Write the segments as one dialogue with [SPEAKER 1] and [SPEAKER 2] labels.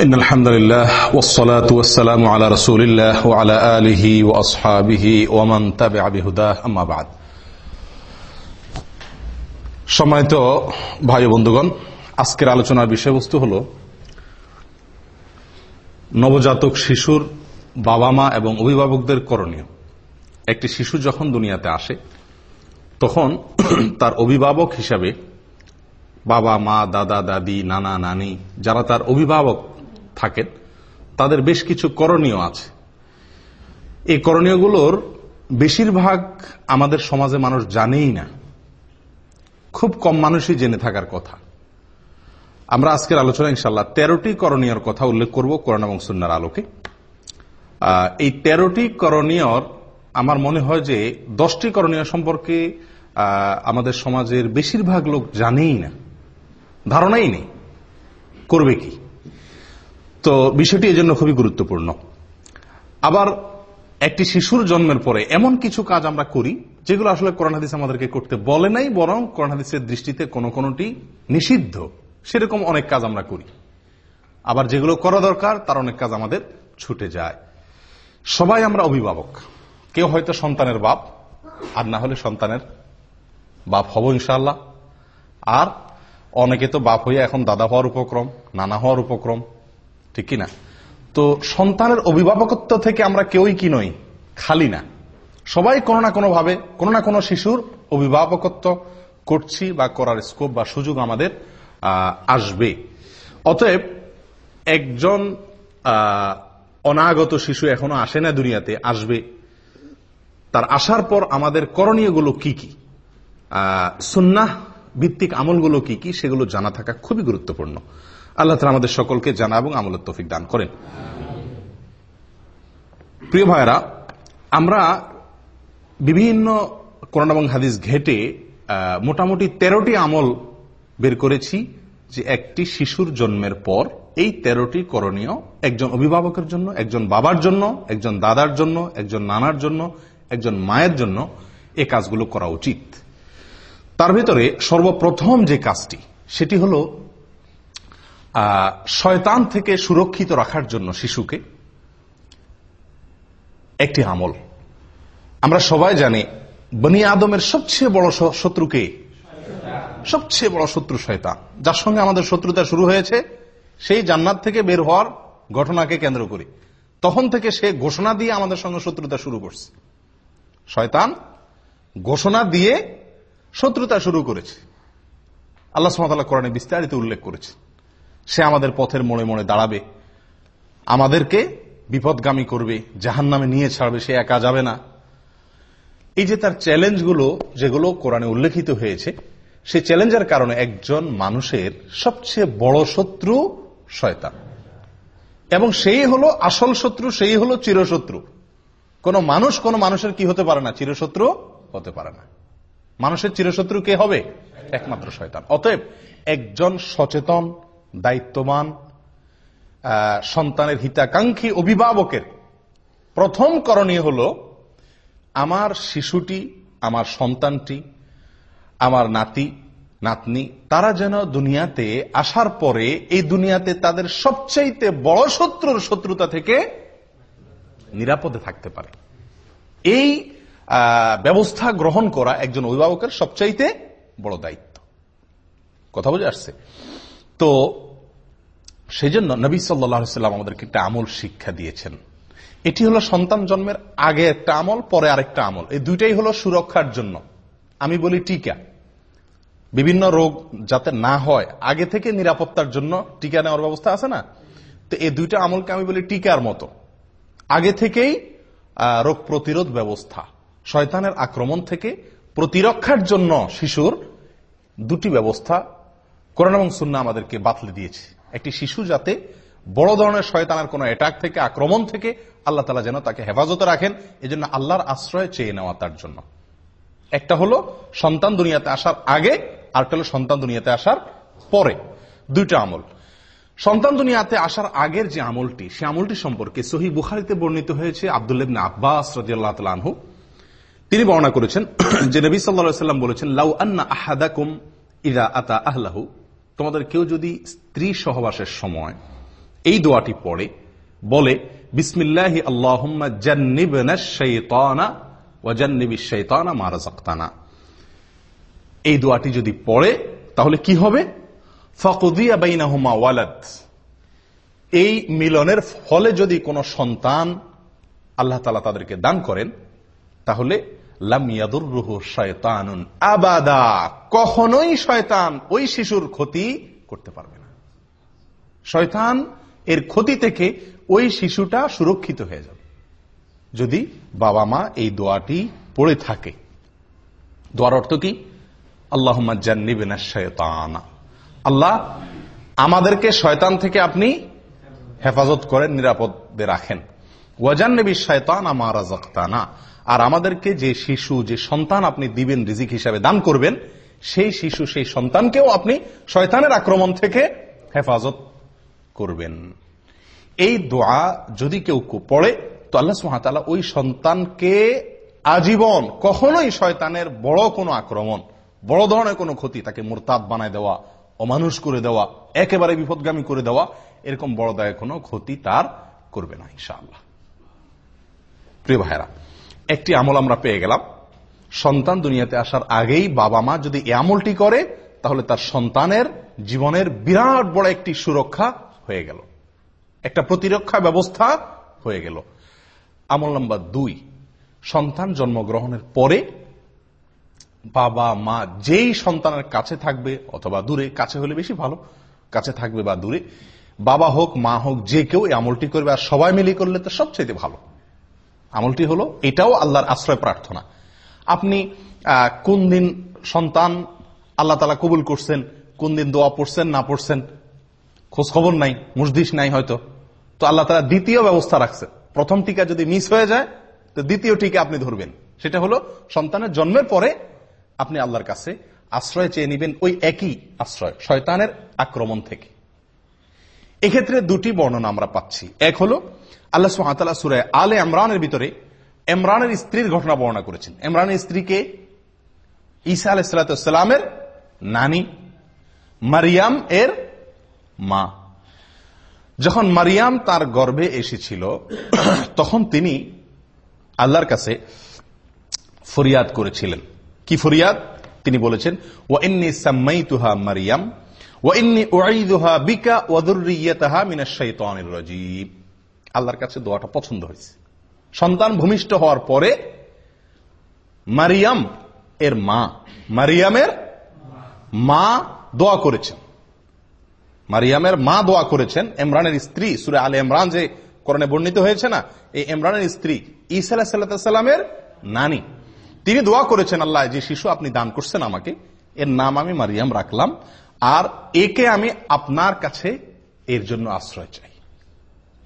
[SPEAKER 1] إن الحمد لله والصلاة والسلام على رسول الله وعلى آله وأصحابه ومن تبع بهداه أما بعد সম্মানিত ভাই ও বন্ধুগণ আজকের আলোচনার বিষয়বস্তু হল নবজাতক শিশুর বাবা মা এবং অভিভাবকদের করণীয় একটি শিশু যখন দুনিয়াতে আসে তখন তার অভিভাবক হিসাবে বাবা মা দাদা দাদি নানা নানি যারা তার অভিভাবক থাকেন, তাদের বেশ কিছু করণীয় আছে। এই করণীয়গুলোর বেশিরভাগ আমাদের সমাজে মানুষ জানেই না। খুব কম মানুষই জেনে থাকার কথা। আমরা আজকের আলোচনা ইনশাল্লাহ তেরোটি করণীয়র কথা উল্লেখ করব কোরআন এবং সুন্নার আলোকে। এই তেরোটি করণীয়র আমার মনে হয় যে দশটি করণীয় সম্পর্কে আমাদের সমাজের বেশিরভাগ লোক জানেই না। ধারণাই নেই। করবে কি? তো বিষয়টি এজন্য খুবই গুরুত্বপূর্ণ। আবার একটি শিশুর জন্মের পরে এমন কিছু কাজ আমরা করি, যেগুলো আসলে কোরআন হাদিস আমাদেরকে করতে বলে নাই, বরং কোরআন হাদিসের দৃষ্টিতে কোন কোনটি নিষিদ্ধ। সেরকম অনেক কাজ আমরা করি। আবার যেগুলো করা দরকার, তার অনেক কাজ আমাদের ছুটে যায়। সবাই আমরা অভিভাবক। কেউ হয়তো সন্তানের বাপ, আর না হলে সন্তানের বাপ হব ইনশাল্লাহ আর অনেকে তো বাপ হইয়া এখন দাদা হওয়ার উপক্রম, নানা হওয়ার উপক্রম। ঠিক কিনা? তো সন্তানের অভিভাবকত্ব থেকে আমরা কেউই কি নই, খালি না। সবাই কোনো না কোনো ভাবে কোনো না কোনো শিশুর অভিভাবকত্ব করছি বা করার স্কোপ বা সুযোগ আমাদের আসবে। অতএব একজন অনাগত শিশু এখনও আসে না দুনিয়াতে, আসবে। তার আসার পর আমাদের করণীয়গুলো কি কি? সুন্নাহ ভিত্তিক আমলগুলো কি কি? সেগুলো জানা থাকা খুবই গুরুত্বপূর্ণ। আল্লাহ আমাদের সকলকে জানা এবং আমলের তফিক দান করেন। প্রিয় ভাইরা আমরা বিভিন্ন করোনা এবং হাদিস ঘেটে মোটামুটি তেরোটি আমল বের করেছি যে একটি শিশুর জন্মের পর এই তেরোটি করণীয় একজন অভিভাবকের জন্য, একজন বাবার জন্য, একজন দাদার জন্য, একজন নানার জন্য, একজন মায়ের জন্য এ কাজগুলো করা উচিত। তার ভিতরে সর্বপ্রথম যে কাজটি, সেটি হল শয়তান থেকে সুরক্ষিত রাখার জন্য শিশুকে একটি আমল। আমরা সবাই জানি, বনি আদমের সবচেয়ে বড় শত্রুকে সবচেয়ে বড় শত্রু শয়তান। যার সঙ্গে আমাদের শত্রুতা শুরু হয়েছে, সেই জান্নাত থেকে বের হওয়ার ঘটনাকে কেন্দ্র করে। তখন থেকে সে ঘোষণা দিয়ে আমাদের সঙ্গে শত্রুতা শুরু করছে। শয়তান ঘোষণা দিয়ে শত্রুতা শুরু করেছে। আল্লাহ সুমতাল্লাহ কোরআনে বিস্তারিত উল্লেখ করেছে। সে আমাদের পথের মোড়ে মোড়ে দাঁড়াবে। আমাদেরকে বিপদগামী করবে জাহান নামে নিয়ে ছাড়বে, সে একা যাবে না। এই যে তার চ্যালেঞ্জগুলো, যেগুলো কোরআনে উল্লেখিত হয়েছে সেই চ্যালেঞ্জের কারণে একজন মানুষের সবচেয়ে বড় শত্রু শয়তান। এবং সেই হলো আসল শত্রু, সেই হলো চিরশত্রু। কোন মানুষ কোন মানুষের কি হতে পারে না, চিরশত্রু হতে পারে না। মানুষের চিরশত্রু কে হবে? একমাত্র শয়তান। অতএব একজন সচেতন দায়িত্ববান সন্তানের হিতাকাঙ্ক্ষী অভিভাবকের। প্রথম করণীয় হল, আমার শিশুটি, আমার সন্তানটি, আমার নাতি, নাতনি, তারা যেন দুনিয়াতে আসার পরে এই দুনিয়াতে তাদের সবচাইতে বড় শত্রুর শত্রুতা থেকে নিরাপদে থাকতে পারে। এই ব্যবস্থা গ্রহণ করা একজন অভিভাবকের সবচাইতে বড় দায়িত্ব। কথা বুঝে আসছে? তো সেই জন্য নবী সাল্লাম আমাদেরকে একটা আমল শিক্ষা দিয়েছেন। এটি হলো সন্তান জন্মের আগে একটা আমল, পরে আরেকটা আমল। এই দুইটাই হলো সুরক্ষার জন্য। আমি বলি টিকা। বিভিন্ন রোগ যাতে না হয়, আগে থেকে নিরাপত্তার জন্য টিকা নেওয়ার ব্যবস্থা আছে না? তো এই দুইটা আমলকে আমি বলি টিকার মতো। আগে থেকেই রোগ প্রতিরোধ ব্যবস্থা। শয়তানের আক্রমণ থেকে প্রতিরক্ষার জন্য শিশুর দুটি ব্যবস্থা করোনা এবং সুন্না আমাদেরকে বাতলে দিয়েছে। একটি শিশু যাতে বড় ধরনের শয়তানের কোন অ্যাটাক থেকে, আক্রমণ থেকে আল্লাহ তালা যেন তাকে হেফাজতে রাখেন, এজন্য আল্লাহর আশ্রয় চেয়ে নেওয়া তার জন্য। একটা হলো সন্তান দুনিয়াতে আসার আগে, আরেকটা হলো সন্তান দুনিয়াতে আসার পরে। দুইটা আমল। সন্তান দুনিয়াতে আসার আগের যে আমলটি, সে আমলটি সম্পর্কে সহি বুখারিতে বর্ণিত হয়েছে আবদুল্লাবিন আব্বাস রাজিয়াল্লাহ তিনি বর্ণনা করেছেন যে নবী সাল্লা সাল্লাম বলেছেন, লাউ আন্না আহাদাকুম ইদা আতা আহলাহু। তোমাদের কেউ যদি স্ত্রী সহবাসের সময় এই দোয়াটি পড়ে, বলে, বিসমিল্লাহ মা রাযাকতানা। এই দোয়াটি যদি পড়ে, তাহলে কি হবে? এই মিলনের ফলে যদি কোনো সন্তান আল্লাহ তালা তাদেরকে দান করেন, তাহলে আবাদা। কখনোই শয়তান ওই শিশুর ক্ষতি করতে পারবে না। শয়তান এর ক্ষতি থেকে ওই শিশুটা সুরক্ষিত হয়ে যাবে। যদি বাবা মা এই দোয়াটি পড়ে থাকে। দোয়ার অর্থ কি? আল্লাহ শয়তানা। আল্লাহ আমাদেরকে শয়তান থেকে আপনি হেফাজত করেন, নিরাপদে রাখেন। ওয়াজান নবী শয়তান আমার রাজাক্তানা আর আমাদেরকে যে শিশু, যে সন্তান আপনি দিবেন, রিজিক হিসাবে দান করবেন, সেই শিশু, সেই সন্তানকেও আপনি শয়তানের আক্রমণ থেকে হেফাজত করবেন। এই দোয়া যদি কেউ পড়ে, তো আল্লাহ সুহাতালা ওই সন্তানকে আজীবন কখনোই শয়তানের বড় কোনো আক্রমণ, বড় ধরনের কোনো ক্ষতি, তাকে মোরতাদ বানায় দেওয়া, অমানুষ করে দেওয়া, একেবারে বিপদগামী করে দেওয়া, এরকম বড় দায় কোনো ক্ষতি তার করবে না, ইনশাআল্লাহ। প্রিয় ভাইরা একটি আমল আমরা পেয়ে গেলাম। সন্তান দুনিয়াতে আসার আগেই বাবা মা যদি এ আমলটি করে, তাহলে তার সন্তানের জীবনের বিরাট বড় একটি সুরক্ষা হয়ে গেল। একটা প্রতিরক্ষা ব্যবস্থা হয়ে গেল। আমল নাম্বার দুই, সন্তান জন্মগ্রহণের পরে বাবা মা যেই সন্তানের কাছে থাকবে অথবা দূরে, কাছে হলে বেশি ভালো, কাছে থাকবে বা দূরে, বাবা হোক, মা হোক, যে কেউ এই আমলটি করবে আর সবাই মিলি করলে তো সবচেয়ে ভালো। আমলটি হলো, এটাও আল্লাহর আশ্রয় প্রার্থনা। আপনি কোন দিন সন্তান আল্লাহ তালা কবুল করছেন, কোন দিন দোয়া পড়ছেন, না পড়ছেন খোঁজ খবর নাই মুসদিস নাই হয়তো, তো আল্লাহ তালা দ্বিতীয় ব্যবস্থা রাখছে প্রথম টিকা যদি মিস হয়ে যায়, তো দ্বিতীয় টিকা আপনি ধরবেন। সেটা হলো, সন্তানের জন্মের পরে আপনি আল্লাহর কাছে আশ্রয় চেয়ে নিবেন ওই একই আশ্রয়, শয়তানের আক্রমণ থেকে। এক্ষেত্রে দুটি বর্ণনা আমরা পাচ্ছি। এক হলো আল্লাহ সুহাতাল্লাহ সুরায় আলে ইমরানের ভিতরে ইমরানের স্ত্রীর ঘটনা বর্ণনা করেছেন। ইমরানের স্ত্রীকে ঈসা আলাইসালামের নানি মারিয়াম এর মা। যখন মারিয়াম তার গর্ভে এসেছিল, তখন তিনি আল্লাহর কাছে ফরিয়াদ করেছিলেন। কি ফরিয়াদ? তিনি বলেছেন ও ইন্নি সাম্মাই তুহা মারিয়াম ও ইন্নি ওয়াইদুহা বিকা ওয়াদুরিয়াতাহা মিনাশ শাইতানির রাজীব। আল্লাহর কাছে দোয়াটা পছন্দ হয়েছে। সন্তান ভূমিষ্ঠ হওয়ার পরে মারিয়াম এর মা, মারিয়ামের মা দোয়া করেছেন। মারিয়ামের মা দোয়া করেছেন। এমরানের স্ত্রী, সুরে আলে ইমরান যে করণে বর্ণিত হয়েছে না, এই ইমরানের স্ত্রী ইসা সাল্লামের নানি। তিনি দোয়া করেছেন, আল্লাহ, যে শিশু আপনি দান করছেন আমাকে, এর নাম আমি মারিয়াম রাখলাম, আর একে আমি আপনার কাছে এর জন্য আশ্রয় চাই।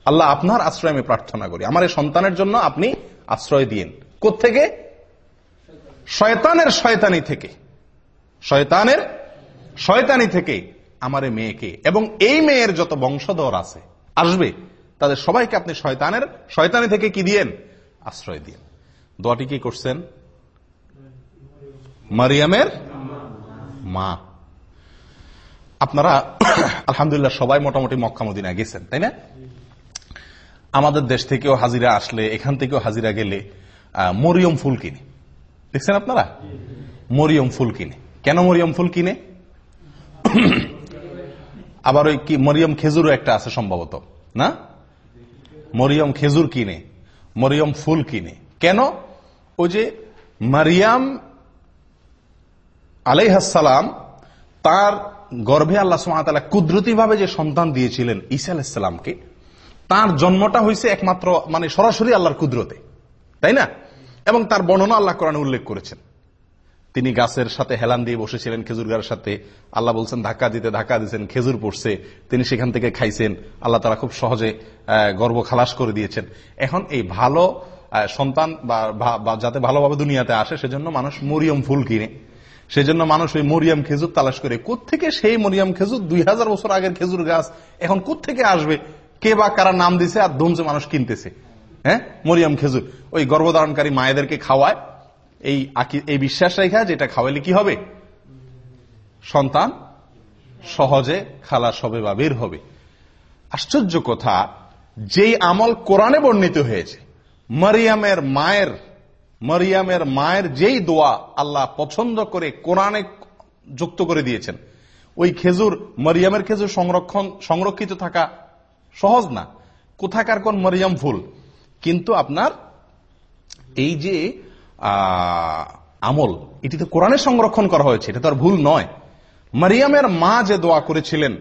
[SPEAKER 1] আল্লাহ আপনার আশ্রয় আমি প্রার্থনা করি। আমার এই সন্তানের জন্য আপনি আশ্রয় দিন। থেকে শয়তানের শয়তানি থেকে। শয়তানের শয়তানি থেকে আমার মেয়েকে। এবং এই মেয়ের যত বংশধর আছে, আসবে, তাদের সবাইকে আপনি শয়তানের শয়তানি থেকে কি দিয়েন? আশ্রয় দিন দোয়াটি কি করছেন? মারিয়ামের মা। আপনারা, আলহামদুলিল্লাহ, সবাই মোটামুটি মক্কা মদিনা গেছেন, তাই না? আমাদের দেশ থেকেও হাজিরা আসলে, এখান থেকেও হাজিরা গেলে মরিয়ম ফুল কিনে। দেখছেন আপনারা? মরিয়ম ফুল কিনে। কেন মরিয়ম ফুল কিনে? আবার ওই কি, মরিয়ম খেজুরও একটা আছে সম্ভবত, না? মরিয়ম খেজুর কিনে, মরিয়ম ফুল কিনে। কেন? ওই যে মারিয়াম আলাইহাসালাম তার গর্ভে আল্লাহ সুমাতালা কুদরতি ভাবে যে সন্তান দিয়েছিলেন ঈসা আলাহিসাল্লামকে তার জন্মটা হয়েছে একমাত্র মানে সরাসরি আল্লাহর কুদরতে। তাই না? এবং তার বর্ণনা আল্লাহ কোরআনে উল্লেখ করেছেন। তিনি গাছের সাথে হেলান দিয়ে বসেছিলেন, খেজুর গাছের সাথে। আল্লাহ বলছেন, ধাক্কা দিতে ধাক্কা দিচ্ছেন খেজুর পড়ছে। তিনি সেখান থেকে খাইছেন। আল্লাহ তারা খুব সহজে গর্ব খালাস করে দিয়েছেন। এখন এই ভালো সন্তান বা যাতে ভালোভাবে দুনিয়াতে আসে, সেজন্য মানুষ মরিয়ম ফুল কিনে। সেজন্য মানুষ ওই মরিয়াম খেজুর তালাশ করে থেকে সেই মরিয়াম খেজুর? দুই হাজার বছর আগের খেজুর গাছ এখন থেকে আসবে? কে বা কারা নাম দিছে আর ধুমছে মানুষ কিনতেছে। হ্যাঁ? মরিয়াম খেজুর। ওই গর্ভধারণকারী মায়েদেরকে খাওয়ায়। এই এই বিশ্বাস রেখা যেটা খাওয়াইলে কি হবে? সন্তান সহজে খালাস হবে বা বের হবে। আশ্চর্য কথা, যেই আমল কোরআনে বর্ণিত হয়েছে, মারিয়ামের মায়ের মারিয়ামের মায়ের যেই দোয়া আল্লাহ পছন্দ করে কোরআনে যুক্ত করে দিয়েছেন, ওই খেজুর, মারিয়ামের খেজুর সংরক্ষণ, সংরক্ষিত থাকা সহজ না। কোথাকার কোন মারিয়াম ফুল কিন্তু আপনার এই যে আমল, এটি তো কোরআনে সংরক্ষণ করা হয়েছে, এটা তো আর ভুল নয়। মারিয়ামের মা যে দোয়া করেছিলেন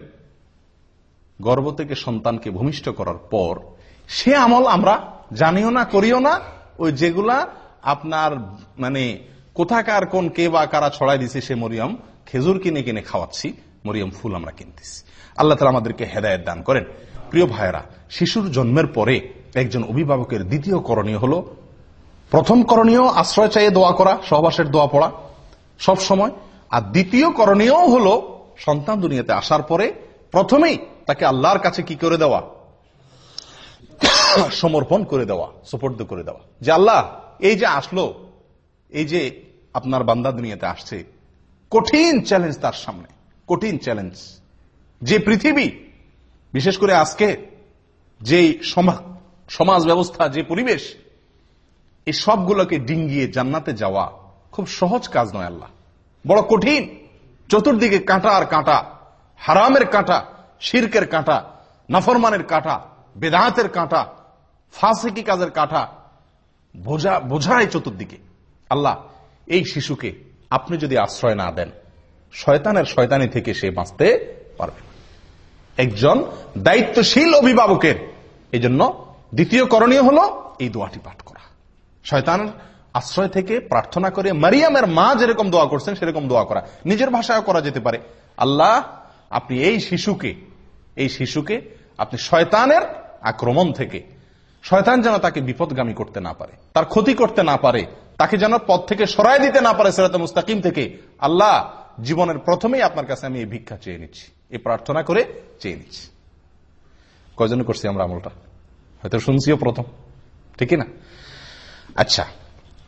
[SPEAKER 1] গর্ব থেকে সন্তানকে ভূমিষ্ঠ করার পর, সে আমল আমরা জানিও না, করিও না। ওই যেগুলা আপনার মানে কোথাকার কোন কে বা কারা ছড়াই দিছে, সে মরিয়ম খেজুর কিনে কিনে খাওয়াচ্ছি, মরিয়ম ফুল আমরা কিনতেছি। আল্লাহ তালা আমাদেরকে হেদায়ত দান করেন। প্রিয় ভাইরা শিশুর জন্মের পরে একজন অভিভাবকের দ্বিতীয় করণীয় হল, প্রথম করণীয় আশ্রয় চাইয়ে দোয়া করা, সহবাসের দোয়া পড়া সব সময়। আর দ্বিতীয় করণীয় হল, সন্তান দুনিয়াতে আসার পরে প্রথমেই তাকে আল্লাহর কাছে কি করে দেওয়া? সমর্পণ করে দেওয়া, সুপর্দ করে দেওয়া। যে আল্লাহ, এই যে আসলো, এই যে আপনার বান্দা দুনিয়াতে আসছে, কঠিন চ্যালেঞ্জ তার সামনে, কঠিন চ্যালেঞ্জ যে পৃথিবী বিশেষ করে আজকে যে সমাজ ব্যবস্থা, যে পরিবেশ এই সবগুলোকে ডিঙ্গিয়ে জান্নাতে যাওয়া খুব সহজ কাজ নয় আল্লাহ। বড় কঠিন। চতুর্দিকে কাঁটা আর কাঁটা, হারামের কাঁটা, শির্কের কাঁটা, নাফরমানের কাঁটা বেদাহাতের কাঁটা, ফাঁসিকি কাজের কাঁটা, বোঝা বোঝায় চতুর্দিকে। আল্লাহ, এই শিশুকে আপনি যদি আশ্রয় না দেন, শয়তানের শয়তানি থেকে সে বাঁচতে পারবে একজন দায়িত্বশীল অভিভাবকের। এই জন্য দ্বিতীয় করণীয় হল এই দোয়াটি পাঠ করা। শয়তান আশ্রয় থেকে প্রার্থনা করে মারিয়ামের মা যেরকম দোয়া করছেন সেরকম দোয়া করা। নিজের ভাষায় করা যেতে পারে। আল্লাহ, আপনি এই শিশুকে এই শিশুকে আপনি শয়তানের আক্রমণ থেকে, শয়তান যেন তাকে বিপদগামী করতে না পারে, তার ক্ষতি করতে না পারে, তাকে যেন পথ থেকে সরাই দিতে না পারে সেরাত মুস্তাকিম থেকে, আল্লাহ জীবনের প্রথমেই আপনার কাছে আমি এই ভিক্ষা চেয়ে নিচ্ছি। এই প্রার্থনা করে চেয়ে নিচ্ছি। কয়জন করছি আমরা আমলটা? হয়তো শুনছিও প্রথম। ঠিক না? আচ্ছা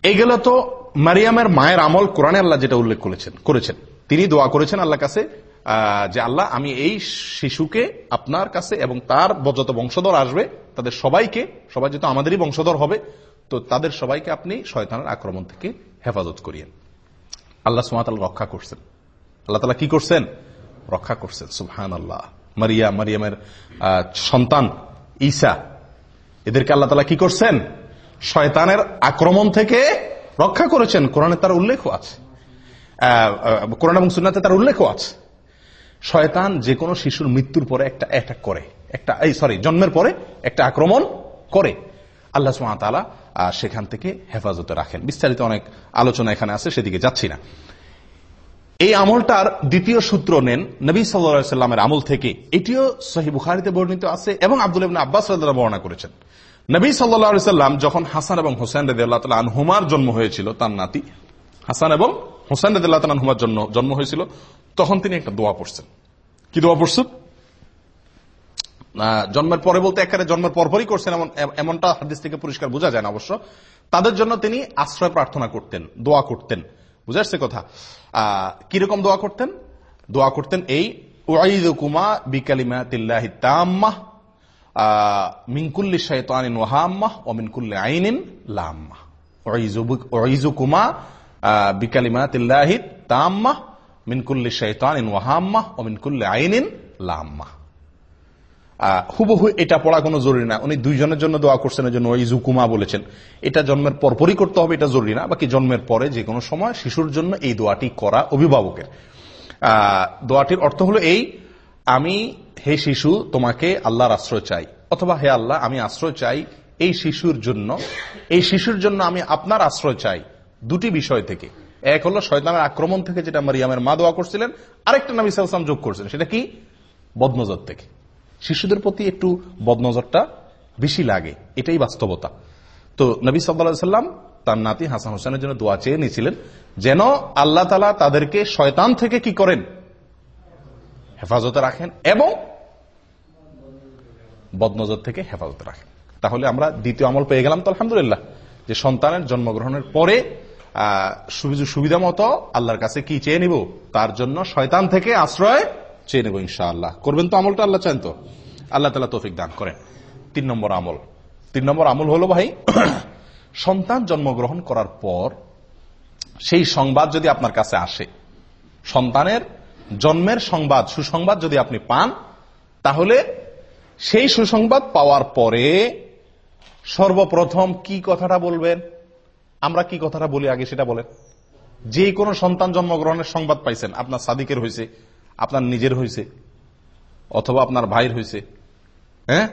[SPEAKER 1] এইগুলো তো মারিয়ামের মায়ের আমল কোরআনে আল্লাহ যেটা উল্লেখ করেছেন করেছেন। তিনি দোয়া করেছেন আল্লাহ কাছে যে আল্লাহ, আমি এই শিশুকে আপনার কাছে এবং তার যত বংশধর আসবে, তাদের সবাইকে, সবাই যেহেতু আমাদেরই বংশধর হবে, তো তাদের সবাইকে আপনি শয়তানের আক্রমণ থেকে হেফাজত করিয়েন। আল্লাহ সুমাতাল রক্ষা করছেন। আল্লাহ তালা কি করছেন? রক্ষা করছেন সুহান আল্লাহ মারিয়া, মারিয়ামের সন্তান ঈসা। এদেরকে আল্লাহ তালা কি করছেন? শয়তানের আক্রমণ থেকে রক্ষা করেছেন। কোরআনে তার উল্লেখও আছে। কোরআন এবং সুন্নাতে তার উল্লেখও আছে। শয়তান যে কোনো শিশুর মৃত্যুর পরে একটা অ্যাটাক করে। একটা, এই সরি জন্মের পরে একটা আক্রমণ করে। আল্লাহ সুমাতালা সেখান থেকে হেফাজতে রাখেন। বিস্তারিত অনেক আলোচনা এখানে আছে, সেদিকে যাচ্ছি না। এই আমলটার দ্বিতীয় সূত্র নেন নবী সাল্লামের আমল থেকে। এটিও সহি বুখারিতে বর্ণিত আছে এবং আব্দুল আব্বাস বর্ণনা করেছেন। নবী সাল্লাম যখন হাসান এবং হোসেন রেদ আল্লাহ আনহুমার জন্ম হয়েছিল, তার নাতি হাসান এবং হোসেন রেদ আল্লাহ আনহুমার জন্য জন্ম হয়েছিল, তখন তিনি একটা দোয়া পড়ছেন। কি দোয়া পড়ছেন? জন্মের পরে বলতে একেবারে জন্মের পরপরই করছেন, এমন, এমনটা হাদিস থেকে পরিষ্কার বোঝা যায় না অবশ্য। তাদের জন্য তিনি আশ্রয় প্রার্থনা করতেন, দোয়া করতেন। বুঝাচ্ছে কথা? কীরকম দোয়া করতেন? দোয়া করতেন এই ওয়াইদুকুমা বিকালিমা তিল্লাহি তাম্মা মিনকুল্লি শৈতানিন ওয়াহাম্মা ও মিনকুল্লি আইনিন লাম্মা ওয়াইজুকুমা বিকালিমা তিল্লাহি তাম্মা মিনকুল্লি শৈতানিন ওয়াহাম্মা ও মিনকুল্লি আইনিন লাম্মা হুবহু এটা পড়া কোনো জরুরি না। উনি দুইজনের জন্য দোয়া করছেন জন্য ওই জুকুমা বলেছেন। এটা জন্মের পরপরই করতে হবে, এটা জরুরি না। বাকি জন্মের পরে যে কোনো সময় শিশুর জন্য এই দোয়াটি করা অভিভাবকের। দোয়াটির অর্থ হলো এই, আমি হে শিশু, তোমাকে আল্লাহর আশ্রয় চাই। অথবা হে আল্লাহ, আমি আশ্রয় চাই এই শিশুর জন্য। এই শিশুর জন্য আমি আপনার আশ্রয় চাই। দুটি বিষয় থেকে। এক হলো শয়তানের আক্রমণ থেকে, যেটা মারিয়ামের মা দোয়া করছিলেন। আরেকটা নবী সালাম যোগ করছিলেন সেটা কি? বদনজর থেকে। শিশুদের প্রতি একটু বদনজরটা বেশি লাগে। এটাই বাস্তবতা। তো নবী সাল্লাম তার নাতি হাসান হোসেনের জন্য দোয়া চেয়ে নিয়েছিলেন, যেন আল্লাহ তালা তাদেরকে শয়তান থেকে কি করেন? হেফাজতে রাখেন এবং বদনজর থেকে হেফাজতে রাখেন। তাহলে আমরা দ্বিতীয় আমল পেয়ে গেলাম তো আলহামদুলিল্লাহ। যে সন্তানের জন্মগ্রহণের পরে সুবিধা মতো আল্লাহর কাছে কি চেয়ে নিব? তার জন্য শয়তান থেকে আশ্রয় চেয়ে নেব ইনশাআল্লাহ। করবেন তো আমলটা, আল্লাহ চান তো। আল্লাহ তালা তৌফিক দান করেন। তিন নম্বর আমল। তিন নম্বর আমল হলো ভাই, সন্তান জন্মগ্রহণ করার পর সেই সংবাদ যদি আপনার কাছে আসে, সন্তানের জন্মের সংবাদ, সুসংবাদ যদি আপনি পান, তাহলে সেই সুসংবাদ পাওয়ার পরে সর্বপ্রথম কি কথাটা বলবেন? আমরা কি কথাটা বলি আগে সেটা বলেন। যে কোনো সন্তান জন্মগ্রহণের সংবাদ পাইছেন, আপনার সাদিকের হয়েছে আপনার নিজের হয়েছে অথবা আপনার ভাইয়ের হয়েছে হ্যাঁ?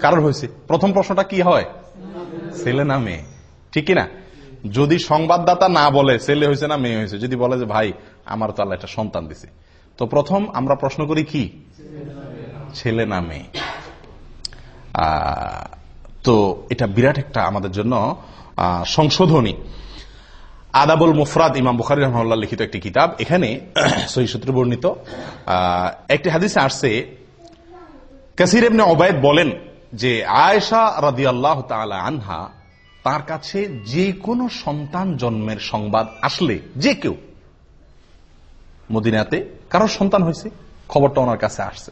[SPEAKER 1] কারোর হয়েছে প্রথম প্রশ্নটা কি হয়? ছেলে না মেয়ে। ঠিক না যদি সংবাদদাতা না বলে ছেলে হয়েছে না মেয়ে হয়েছে যদি বলে যে, ভাই, আমার তো আল্লাহ একটা সন্তান দিছে। তো প্রথম আমরা প্রশ্ন করি কি? ছেলে না মেয়ে। তো এটা বিরাট একটা আমাদের জন্য সংশোধনী। আদাবুল মুফরাদ ইমাম বুখারি রহমাল্লাহ লিখিত একটি কিতাব। এখানে সহি সূত্রে বর্ণিত। একটি হাদিসে আসছে, কাসির এমনি অবায়দ বলেন যে, আয়েশা রাদি আল্লাহ আনহা তার কাছে যে কোনো সন্তান জন্মের সংবাদ আসলে, যে কেউ মদিনাতে কারও সন্তান হয়েছে, খবরটা ওনার কাছে আসছে।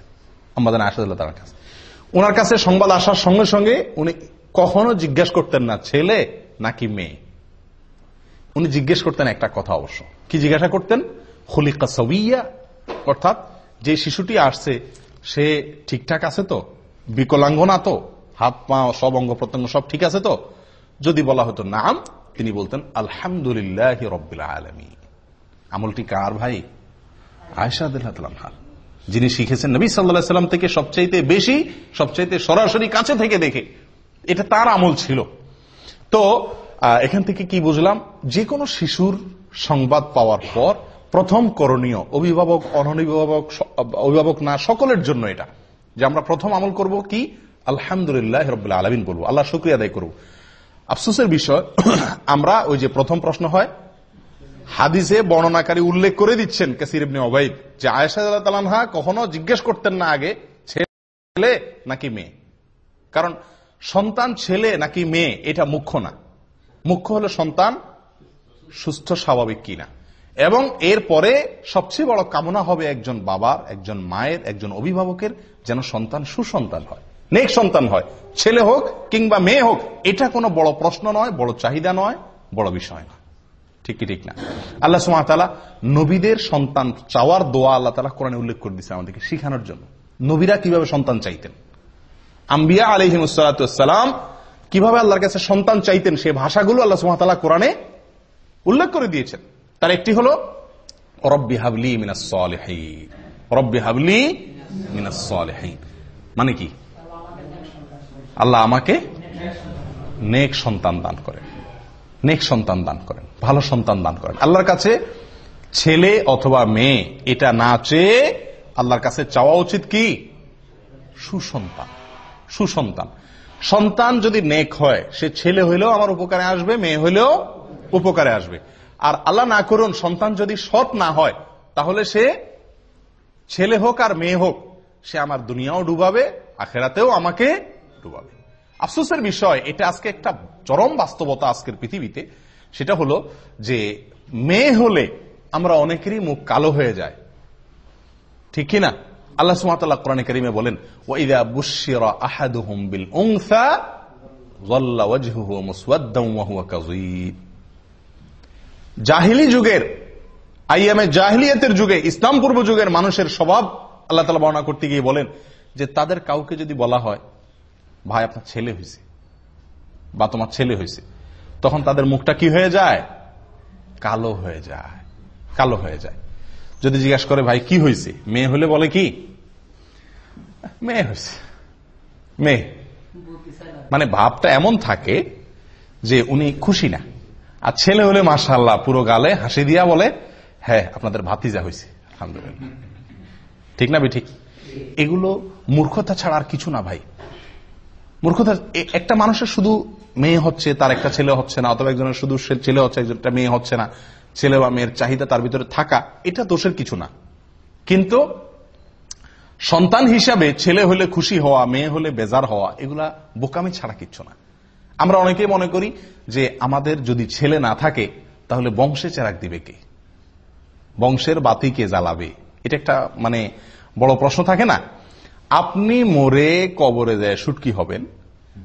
[SPEAKER 1] আমাদের আসাদুল্লাহ তার কাছে। ওনার কাছে সংবাদ আসার সঙ্গে সঙ্গে উনি কখনো জিজ্ঞেস করতেন না, ছেলে নাকি মেয়ে? উনি জিজ্ঞেস করতেন একটা কথা অবশ্য। কি জিজ্ঞাসা করতেন? হলিকা সবিয়া অর্থাৎ যে শিশুটি আসছে, সে ঠিকঠাক আছে তো? বিকলাঙ্গ না তো? হাত, পা, সব অঙ্গ প্রত্যঙ্গ সব ঠিক আছে তো? যদি বলা হতো নাম, তিনি বলতেন, আলহামদুলিল্লাহ রব্বিল আলমী আমলটি কার ভাই? আয়সাদুল্লাহ যিনি শিখেছেন নবী সাল্লাম থেকে সবচাইতে বেশি, সবচাইতে সরাসরি কাছে থেকে দেখে। এটা তার আমল ছিল। তো এখান থেকে কি বুঝলাম? যে কোনো শিশুর সংবাদ পাওয়ার পর প্রথম করণীয় অভিভাবক, অনভিভাবক অভিভাবক না, সকলের জন্য এটা। যে আমরা প্রথম আমল করব কি? আলহামদুলিল্লাহ রবাহ আলমিন বলব। আল্লাহ শুক্রিয়া আদায় করব আফসোসের বিষয়, আমরা ওই যে প্রথম প্রশ্ন হয়, হাদিসে বর্ণনাকারী উল্লেখ করে দিচ্ছেন কাসির ইবনে অবাইদ যে আয়েশা তালানহা কখনো জিজ্ঞেস করতেন না আগে, ছেলে নাকি মেয়ে? কারণ সন্তান ছেলে নাকি মেয়ে, এটা মুখ্য না। মুখ্য হলো সন্তান সুস্থ, স্বাভাবিক কিনা। এবং এর পরে সবচেয়ে বড় কামনা হবে একজন বাবার, একজন মায়ের, একজন অভিভাবকের যেন সন্তান সুসন্তান হয়, নেক সন্তান হয়, ছেলে হোক কিংবা মেয়ে হোক, এটা কোনো বড় প্রশ্ন নয়, বড় চাহিদা নয়, বড় বিষয় নয়। ঠিক কি, ঠিক না? আল্লাহ সুমাতালা নবীদের সন্তান চাওয়ার দোয়া আল্লাহ তালা কোরআনে উল্লেখ করে দিচ্ছে আমাদেরকে শিখানোর জন্য। নবীরা কীভাবে সন্তান চাইতেন? আম্বিয়া আলহিমসালাম কীভাবে আল্লাহর কাছে সন্তান চাইতেন সে ভাষাগুলো আল্লাহ সুমাতালা কোরআনে উল্লেখ করে দিয়েছেন। তার একটি হল, রব্বি হাবলি মিনাস রব্বি হাবলি মিনাস মানে কি? আল্লাহ আমাকে নেক সন্তান দান করেন। নেক সন্তান দান করেন। ভালো সন্তান দান করেন। আল্লাহর কাছে ছেলে অথবা মেয়ে, এটা না চেয়ে আল্লাহর কাছে চাওয়া উচিত কি? সুসন্তান। সুসন্তান। সন্তান যদি নেক হয়, সে ছেলে হইলেও আমার উপকারে আসবে, মেয়ে হইলেও উপকারে আসবে। আর আল্লাহ না করুন, সন্তান যদি সৎ না হয়, তাহলে সে ছেলে হোক আর মেয়ে হোক, সে আমার দুনিয়াও ডুবাবে, আখেরাতেও আমাকে ডুবাবে। আফসোসের বিষয়, এটা আজকে একটা চরম বাস্তবতা আজকের পৃথিবীতে। সেটা হলো যে, মেয়ে হলে আমরা অনেকেরই মুখ কালো হয়ে যায়। ঠিক কিনা আল্লাহ সুমাতাল্লাহ কোরআন করিমে বলেন, ওয়াইদা বুশিরা জাহিলি যুগের, আইয়ামে জাহিলিয়াতের যুগে, ইসলাম পূর্ব যুগের মানুষের স্বভাব আল্লাহ তালা বর্ণনা করতে গিয়ে বলেন যে তাদের কাউকে যদি বলা হয়, ভাই, আপনার ছেলে হয়েছে বা তোমার ছেলে হয়েছে তখন তাদের মুখটা কি হয়ে যায়? কালো হয়ে যায়, কালো হয়ে যায়। যদি জিজ্ঞাসা করে, ভাই, কি হয়েছে মেয়ে হলে বলে কি? মেয়ে হয়েছে মেয়ে। মানে ভাবটা এমন থাকে যে উনি খুশি না। আর ছেলে হলে মাসাল্লাহ পুরো গালে হাসি দিয়া বলে হ্যাঁ আপনাদের ভাতিজা হয়েছে আলহামদুলিল্লাহ। ঠিক না ঠিক এগুলো মূর্খতা ছাড়া আর কিছু না, ভাই। মূর্খতা একটা মানুষের শুধু মেয়ে হচ্ছে, তার একটা ছেলে হচ্ছে না, অথবা একজনের শুধু ছেলে হচ্ছে, একজনটা মেয়ে হচ্ছে না। ছেলে বা মেয়ের চাহিদা তার ভিতরে থাকা, এটা দোষের কিছু না। কিন্তু সন্তান হিসাবে ছেলে হলে খুশি হওয়া, মেয়ে হলে বেজার হওয়া, এগুলা বোকামি ছাড়া কিচ্ছু না। আমরা অনেকেই মনে করি যে আমাদের যদি ছেলে না থাকে, তাহলে বংশে চেরাক দিবে কে? বংশের বাতি কে জ্বালাবে? এটা একটা মানে বড় প্রশ্ন থাকে না? আপনি মরে কবরে দেয় সুটকি হবেন,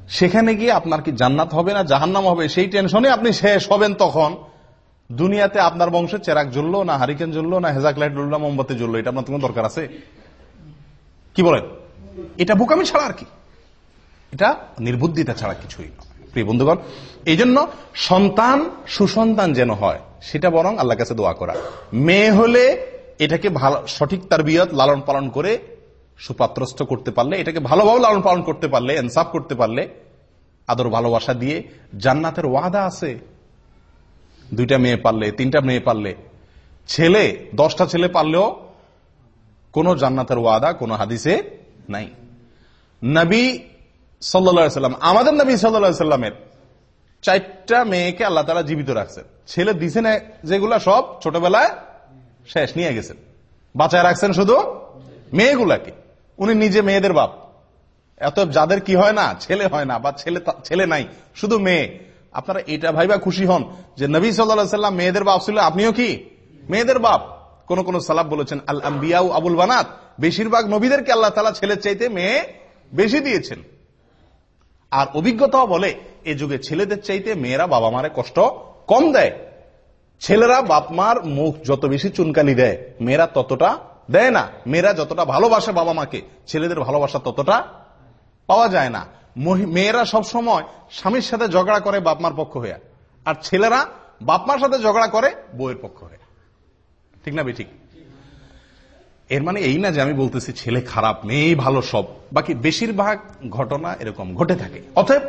[SPEAKER 1] সেখানে গিয়ে আপনার কি জান্নাত হবে না, জাহান্নাম হবে, সেই টেনশনে আপনি শেষ হবেন তখন। দুনিয়াতে আপনার বংশে চেরাক জ্বললো, না হারিকেন জ্বললো, না হেজাক লাইট জ্বললো, না মোমবাতি জ্বললো, এটা আপনার কোনো দরকার আছে? কি বলেন? এটা বোকামি ছাড়া আর কি? এটা নির্বুদ্ধিতা ছাড়া কিছুই প্রিয় বন্ধুগণ এই জন্য সন্তান সুসন্তান যেন হয়, সেটা বরং আল্লাহ কাছে দোয়া করা। মেয়ে হলে এটাকে ভালো, সঠিক তার বিয়ত লালন পালন করে সুপাত্রস্থ করতে পারলে, এটাকে ভালোভাবে লালন পালন করতে পারলে, এনসাফ করতে পারলে, আদর ভালোবাসা দিয়ে জান্নাতের ওয়াদা আছে। দুইটা মেয়ে পারলে, তিনটা মেয়ে পারলে। ছেলে, দশটা ছেলে পারলেও কোন জান্নাতের ওয়াদা, কোন হাদিসে নাই। নবী সাল্লাম, আমাদের নবী সাল্লা সাল্লামের চারটা মেয়েকে আল্লাহ তালা জীবিত রাখছেন। ছেলে দিছে না, যেগুলা সব ছোটবেলায় শেষ, নিয়ে গেছেন। বাঁচায় রাখছেন শুধু মেয়েগুলাকে। উনি নিজে মেয়েদের বাপ। এত যাদের কি হয় না, ছেলে হয় না, বা ছেলে ছেলে নাই, শুধু মেয়ে। আপনারা এটা ভাইবা খুশি হন যে নবী সাল্লা সাল্লাম মেয়েদের বাপ ছিল, আপনিও কি? মেয়েদের বাপ। কোন কোন সালাব বলেছেন, আল আম্বিয়াউ আবুল বানাত। বেশিরভাগ নবীদেরকে আল্লাহ তালা ছেলের চাইতে মেয়ে বেশি দিয়েছেন। আর অভিজ্ঞতাও বলে, এ যুগে ছেলেদের চাইতে মেয়েরা বাবা মারে কষ্ট কম দেয়। ছেলেরা বাপ মার মুখ যত বেশি চুনকালি দেয়, মেয়েরা ততটা দেয় না। মেয়েরা যতটা ভালোবাসে বাবা মাকে, ছেলেদের ভালোবাসা ততটা পাওয়া যায় না। মেয়েরা সব সময় স্বামীর সাথে ঝগড়া করে বাপমার পক্ষ হয়ে। আর ছেলেরা বাপমার সাথে ঝগড়া করে বউয়ের পক্ষ হয়ে। ঠিক না ঠিক এর মানে এই না যে আমি বলতেছি ছেলে খারাপ, মেয়ে ভালো সব। বাকি বেশিরভাগ ঘটনা এরকম ঘটে থাকে। অতএব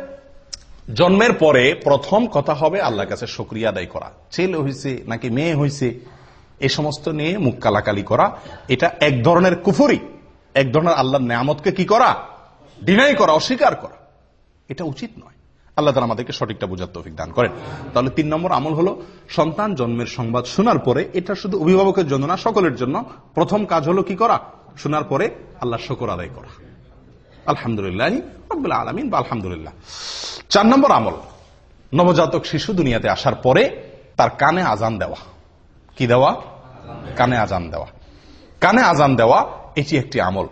[SPEAKER 1] জন্মের পরে প্রথম কথা হবে আল্লাহর কাছে সক্রিয়া আদায় করা। ছেলে হয়েছে নাকি মেয়ে হয়েছে এ সমস্ত নিয়ে মুখ কালাকালি করা। এটা এক ধরনের কুফুরি, এক ধরনের আল্লাহর নেয়ামতকে কি করা? ডিনাই করা, অস্বীকার করা। এটা উচিত নয়। আল্লাহ তালা আমাদেরকে সঠিকটা বোঝার তৌফিক দান করেন। তাহলে তিন নম্বর আমল হলো, সন্তান জন্মের সংবাদ শোনার পরে এটা শুধু অভিভাবকের জন্য না, সকলের জন্য। প্রথম কাজ হলো কি করা? শোনার পরে আল্লাহ শকর আদায় করা। আলহামদুলিল্লাহ আলমিন বা আলহামদুলিল্লাহ। চার নম্বর আমল, নবজাতক শিশু দুনিয়াতে আসার পরে তার কানে আজান দেওয়া। কি দেওয়া? কানে আজান দেওয়া। কানে আজান দেওয়া, এটি একটি আমল।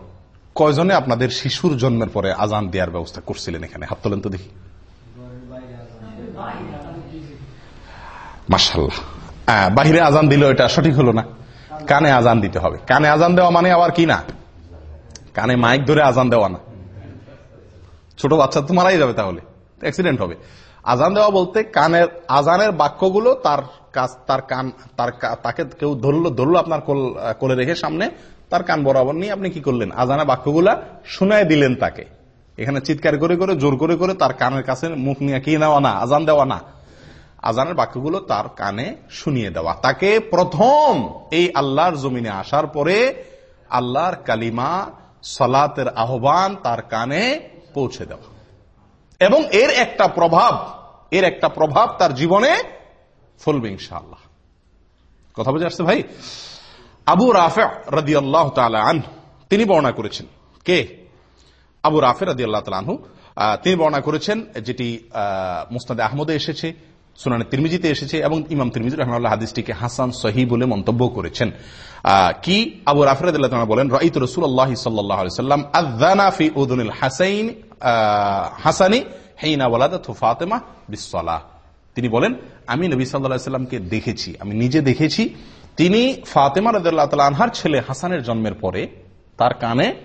[SPEAKER 1] কয়জনে আপনাদের শিশুর জন্মের পরে আজান দেওয়ার ব্যবস্থা করছিলেন এখানে? হাত তোলেন তো দেখি। মার্শাল্লাহ বাহিরে আজান দিল, এটা সঠিক হলো না। কানে আজান দিতে হবে। কানে আজান দেওয়া মানে আবার কি না? কানে মাইক ধরে আজান দেওয়া না। ছোট বাচ্চা তো মারাই যাবে তাহলে। অ্যাক্সিডেন্ট হবে। আজান দেওয়া বলতে কানের, আজানের বাক্যগুলো তার কাজ তার কান, তার তাকে কেউ ধরলো ধরলো আপনার কোলে রেখে সামনে তার কান বরাবর নিয়ে আপনি কি করলেন? আজানের বাক্যগুলা শুনাই দিলেন তাকে। এখানে চিৎকার করে করে, জোর করে করে তার কানের কাছে মুখ নিয়ে কি নেওয়া না, আজান দেওয়া না। আজানের বাক্যগুলো তার কানে শুনিয়ে দেওয়া। তাকে প্রথম এই আল্লাহর জমিনে আসার পরে আল্লাহর কালিমা, সলাতের আহ্বান তার কানে পৌঁছে দেওয়া। এবং এর একটা প্রভাব, এর একটা প্রভাব তার জীবনে ফলবে ইনশাআল্লাহ। কথা বুঝে আসছে ভাই? আবু রাফে রাদি আল্লাহ আন তিনি বর্ণনা করেছেন। কে? আবু রাফে রাদি আল্লাহ তালু তিনি বর্ণনা করেছেন, যেটি মুস্তাদে আহমদে এসেছে, সুনানি তিরমিজিতে এসেছে এবং ইমাম তিরমিজি রহমাল্লাহ হাদিসটিকে হাসান সহি বলে মন্তব্য করেছেন। কি? আবু রাফরাদ বলেন, রাইত রসুল আল্লাহ সাল্লাম আদানা ফি উদুল হাসাইন হাসানি হেইনা ওয়ালাদা ফাতেমা তিনি বলেন, আমি নবী সাল্লাহ সাল্লামকে দেখেছি, আমি নিজে দেখেছি তিনি ফাতেমা রাদিল্লাহ তালা আনহার ছেলে হাসানের জন্মের পরে তার কানে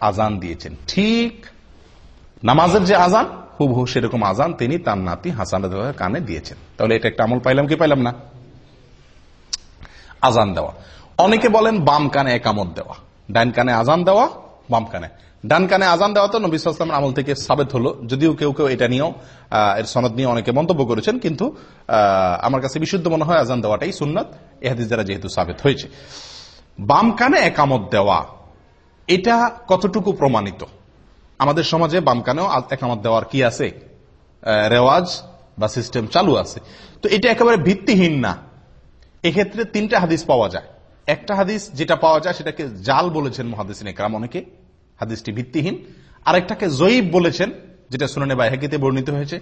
[SPEAKER 1] আজান দিয়েছেন। ঠিক নামাজের যে আজান হুবহু সেরকম আজান তিনি তার নাতি হাসান কানে দিয়েছেন। তাহলে এটা একটা আমল পাইলাম কি পাইলাম না? আজান দেওয়া। অনেকে বলেন বাম কানে একামত দেওয়া। ডাইন কানে আজান দেওয়া, বাম কানে। ডান কানে আজান দেওয়া তো নবী সালামের আমল থেকে সাবেত হলো। যদিও কেউ কেউ এটা নিয়েও এর সনদ নিয়ে অনেকে মন্তব্য করেছেন, কিন্তু আমার কাছে বিশুদ্ধ মনে হয় আজান দেওয়াটাই সুন্নত এহাদিস দ্বারা যেহেতু সাবেত হয়েছে। বাম কানে একামত দেওয়া, এটা কতটুকু প্রমাণিত? আমাদের সমাজে বাম কানেও একামত দেওয়ার কি আছে? রেওয়াজ বা সিস্টেম চালু আছে। তো এটা একেবারে ভিত্তিহীন না। এক্ষেত্রে তিনটা হাদিস পাওয়া যায়। একটা হাদিস যেটা পাওয়া যায় সেটাকে জাল বলেছেন একরাম অনেকে। হাদিসটি ভিত্তিহীন। আরেকটাকে জয়ীব বলেছেন, যেটা শুনে বা হেকিতে বর্ণিত হয়েছে।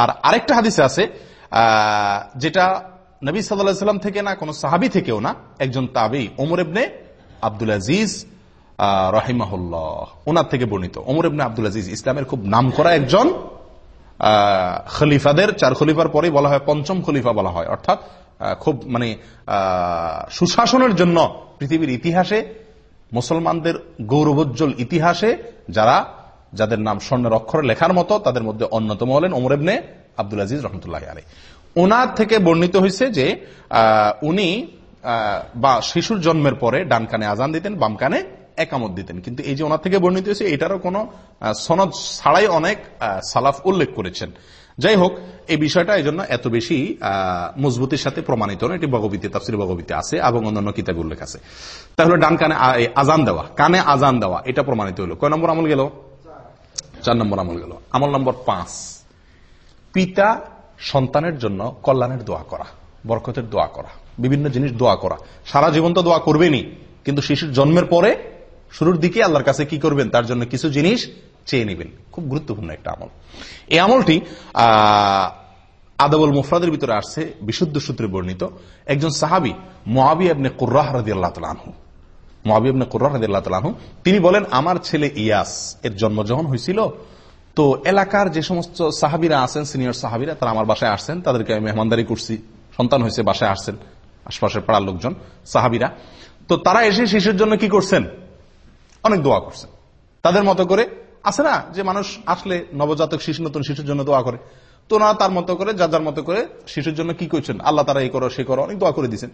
[SPEAKER 1] আর আরেকটা হাদিসে আছে যেটা নবী সাল্লাম থেকে না, কোন সাহাবি থেকেও না, একজন তাবি ওমর এবনে আব্দুল আজিজ রাহিমাহুল্লাহ ওনার থেকে বর্ণিত। ওমর ইবনে আব্দুল আজিজ, ইসলামের খুব নাম করা একজন খলিফাদের, চার খলিফার পরে বলা হয়, পঞ্চম খলিফা বলা হয়। অর্থাৎ খুব মানে সুশাসনের জন্য পৃথিবীর ইতিহাসে মুসলমানদের গৌরবোজ্জ্বল ইতিহাসে যারা, যাদের নাম স্বর্ণের অক্ষরে লেখার মতো, তাদের মধ্যে অন্যতম হলেন ওমর ইবনে আব্দুল আজিজ রহমতুল্লাহ আলী ওনার থেকে বর্ণিত হয়েছে যে উনি বা শিশুর জন্মের পরে ডান কানে আজান দিতেন, বাম কানে একামত দিতেন। কিন্তু এই যে ওনার থেকে বর্ণিত হয়েছে এটারও কোনো সনদ ছাড়াই অনেক সালাফ উল্লেখ করেছেন। যাই হোক, এই বিষয়টা এই জন্য এত বেশি মজবুতির সাথে প্রমাণিত নয়। এটি ভগবতী তাফসির ভগবতী আছে এবং অন্যান্য কিতাব উল্লেখ আছে। তাহলে ডান কানে আজান দেওয়া, কানে আজান দেওয়া, এটা প্রমাণিত হলো। কয় নম্বর আমল গেল? চার নম্বর আমল গেল। আমল নম্বর পাঁচ। পিতা সন্তানের জন্য কল্যাণের দোয়া করা, বরকতের দোয়া করা, বিভিন্ন জিনিস দোয়া করা। সারা জীবন তো দোয়া করবেনই, কিন্তু শিশুর জন্মের পরে, শুরুর দিকে আল্লাহর কাছে কি করবেন? তার জন্য কিছু জিনিস চেয়ে নেবেন। খুব গুরুত্বপূর্ণ একটা আমল। এই আমলটি আদাবুল মুফরাদের ভিতরে আসছে বিশুদ্ধ সূত্রে বর্ণিত। একজন সাহাবি মোয়াবি আবনে কুর্রাহ রাদি আল্লাহ রাদিয়াল্লাহু তাআলা আনহু, তিনি বলেন আমার ছেলে ইয়াস এর জন্ম যখন হয়েছিল তো এলাকার যে সমস্ত সাহাবিরা আছেন সিনিয়র সাহাবিরা তারা আমার বাসায় আসছেন। তাদেরকে আমি মেহমানদারি করছি। সন্তান হয়েছে বাসায় আসছেন আশপাশের পাড়ার লোকজন সাহাবিরা। তো তারা এসে শিশুর জন্য কি করছেন? অনেক দোয়া করছেন। তাদের মতো করে আছে না যে মানুষ আসলে নবজাতক শিশু নতুন শিশুর জন্য দোয়া করে? তো ওনারা তার মতো করে, যার যার মতো করে শিশুর জন্য কি করছেন? আল্লাহ তারা এই করো, সে করো, অনেক দোয়া করে দিয়েছেন।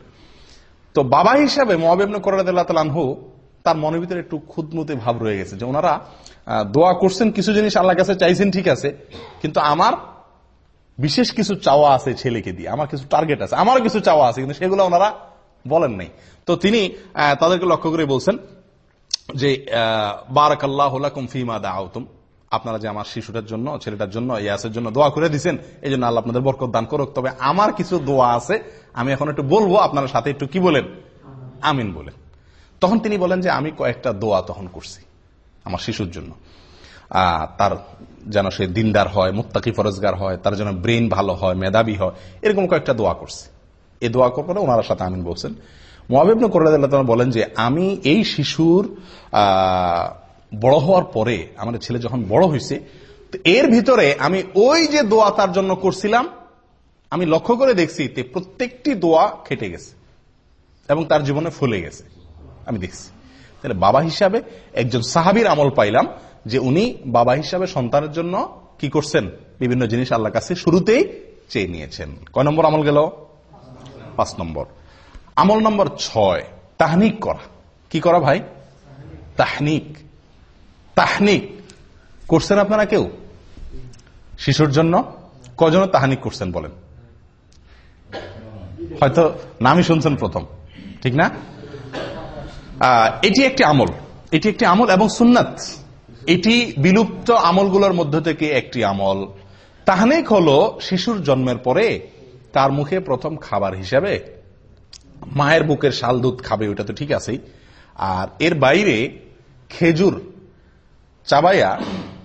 [SPEAKER 1] তো বাবা হিসাবে মহাবেবনে করাদানহু তার মনের ভিতরে একটু খুদমুতে ভাব রয়ে গেছে যে ওনারা দোয়া করছেন, কিছু জিনিস আল্লাহ কাছে চাইছেন, ঠিক আছে, কিন্তু আমার বিশেষ কিছু চাওয়া আছে ছেলেকে দিয়ে, আমার কিছু টার্গেট আছে আমার কিছু চাওয়া আছে, কিন্তু সেগুলো ওনারা বলেন নাই। তো তিনি তাদেরকে লক্ষ্য করে বলছেন যে বারাকাল্লাহ ফিমা দা দাউতুম আপনারা যে আমার শিশুটার জন্য, ছেলেটার জন্য, ইয়াসের জন্য দোয়া করে দিচ্ছেন এই জন্য আল্লাহ আপনাদের বরকত দান করুক। তবে আমার কিছু দোয়া আছে, আমি এখন একটু বলব, আপনার সাথে একটু কি বলেন? আমিন বলেন। তখন তিনি বলেন যে, আমি কয়েকটা দোয়া তখন করছি, আমার শিশুর জন্য। তার যেন সে দিনদার হয়, মুত্তাকি ফরজগার হয়, তার যেন ব্রেন ভালো হয়, মেধাবী হয়, এরকম কয়েকটা দোয়া করছে। এ দোয়া করে ওনার সাথে আমিন বলছেন মোহাবিবন করলাম বলেন যে, আমি এই শিশুর বড় হওয়ার পরে আমাদের ছেলে যখন বড় হয়েছে তো এর ভিতরে আমি ওই যে দোয়া তার জন্য করছিলাম, আমি লক্ষ্য করে দেখছি তে প্রত্যেকটি দোয়া খেটে গেছে এবং তার জীবনে ফুলে গেছে। আমি দেখছি। তাহলে বাবা হিসাবে একজন সাহাবির আমল পাইলাম যে উনি বাবা হিসাবে সন্তানের জন্য কি করছেন? বিভিন্ন জিনিস আল্লাহ কাছে শুরুতেই চেয়ে নিয়েছেন। কয় নম্বর আমল গেল? পাঁচ নম্বর। আমল নম্বর ছয়, তাহনিক করা। কি করা ভাই? তাহনিক। তাহনিক। করছেন আপনারা কেউ? শিশুর জন্য? কজন তাহানিক করছেন বলেন? হয়তো নামই শুনছেন প্রথম। ঠিক না? এটি একটি আমল। এটি একটি আমল এবং সুন্নাত। এটি বিলুপ্ত আমলগুলোর মধ্য থেকে একটি আমল। তাহানিক হলো শিশুর জন্মের পরে তার মুখে প্রথম খাবার হিসাবে মায়ের বুকের শাল দুধ খাবে, ওটা তো ঠিক আছেই। আর এর বাইরে খেজুর চাবাইয়া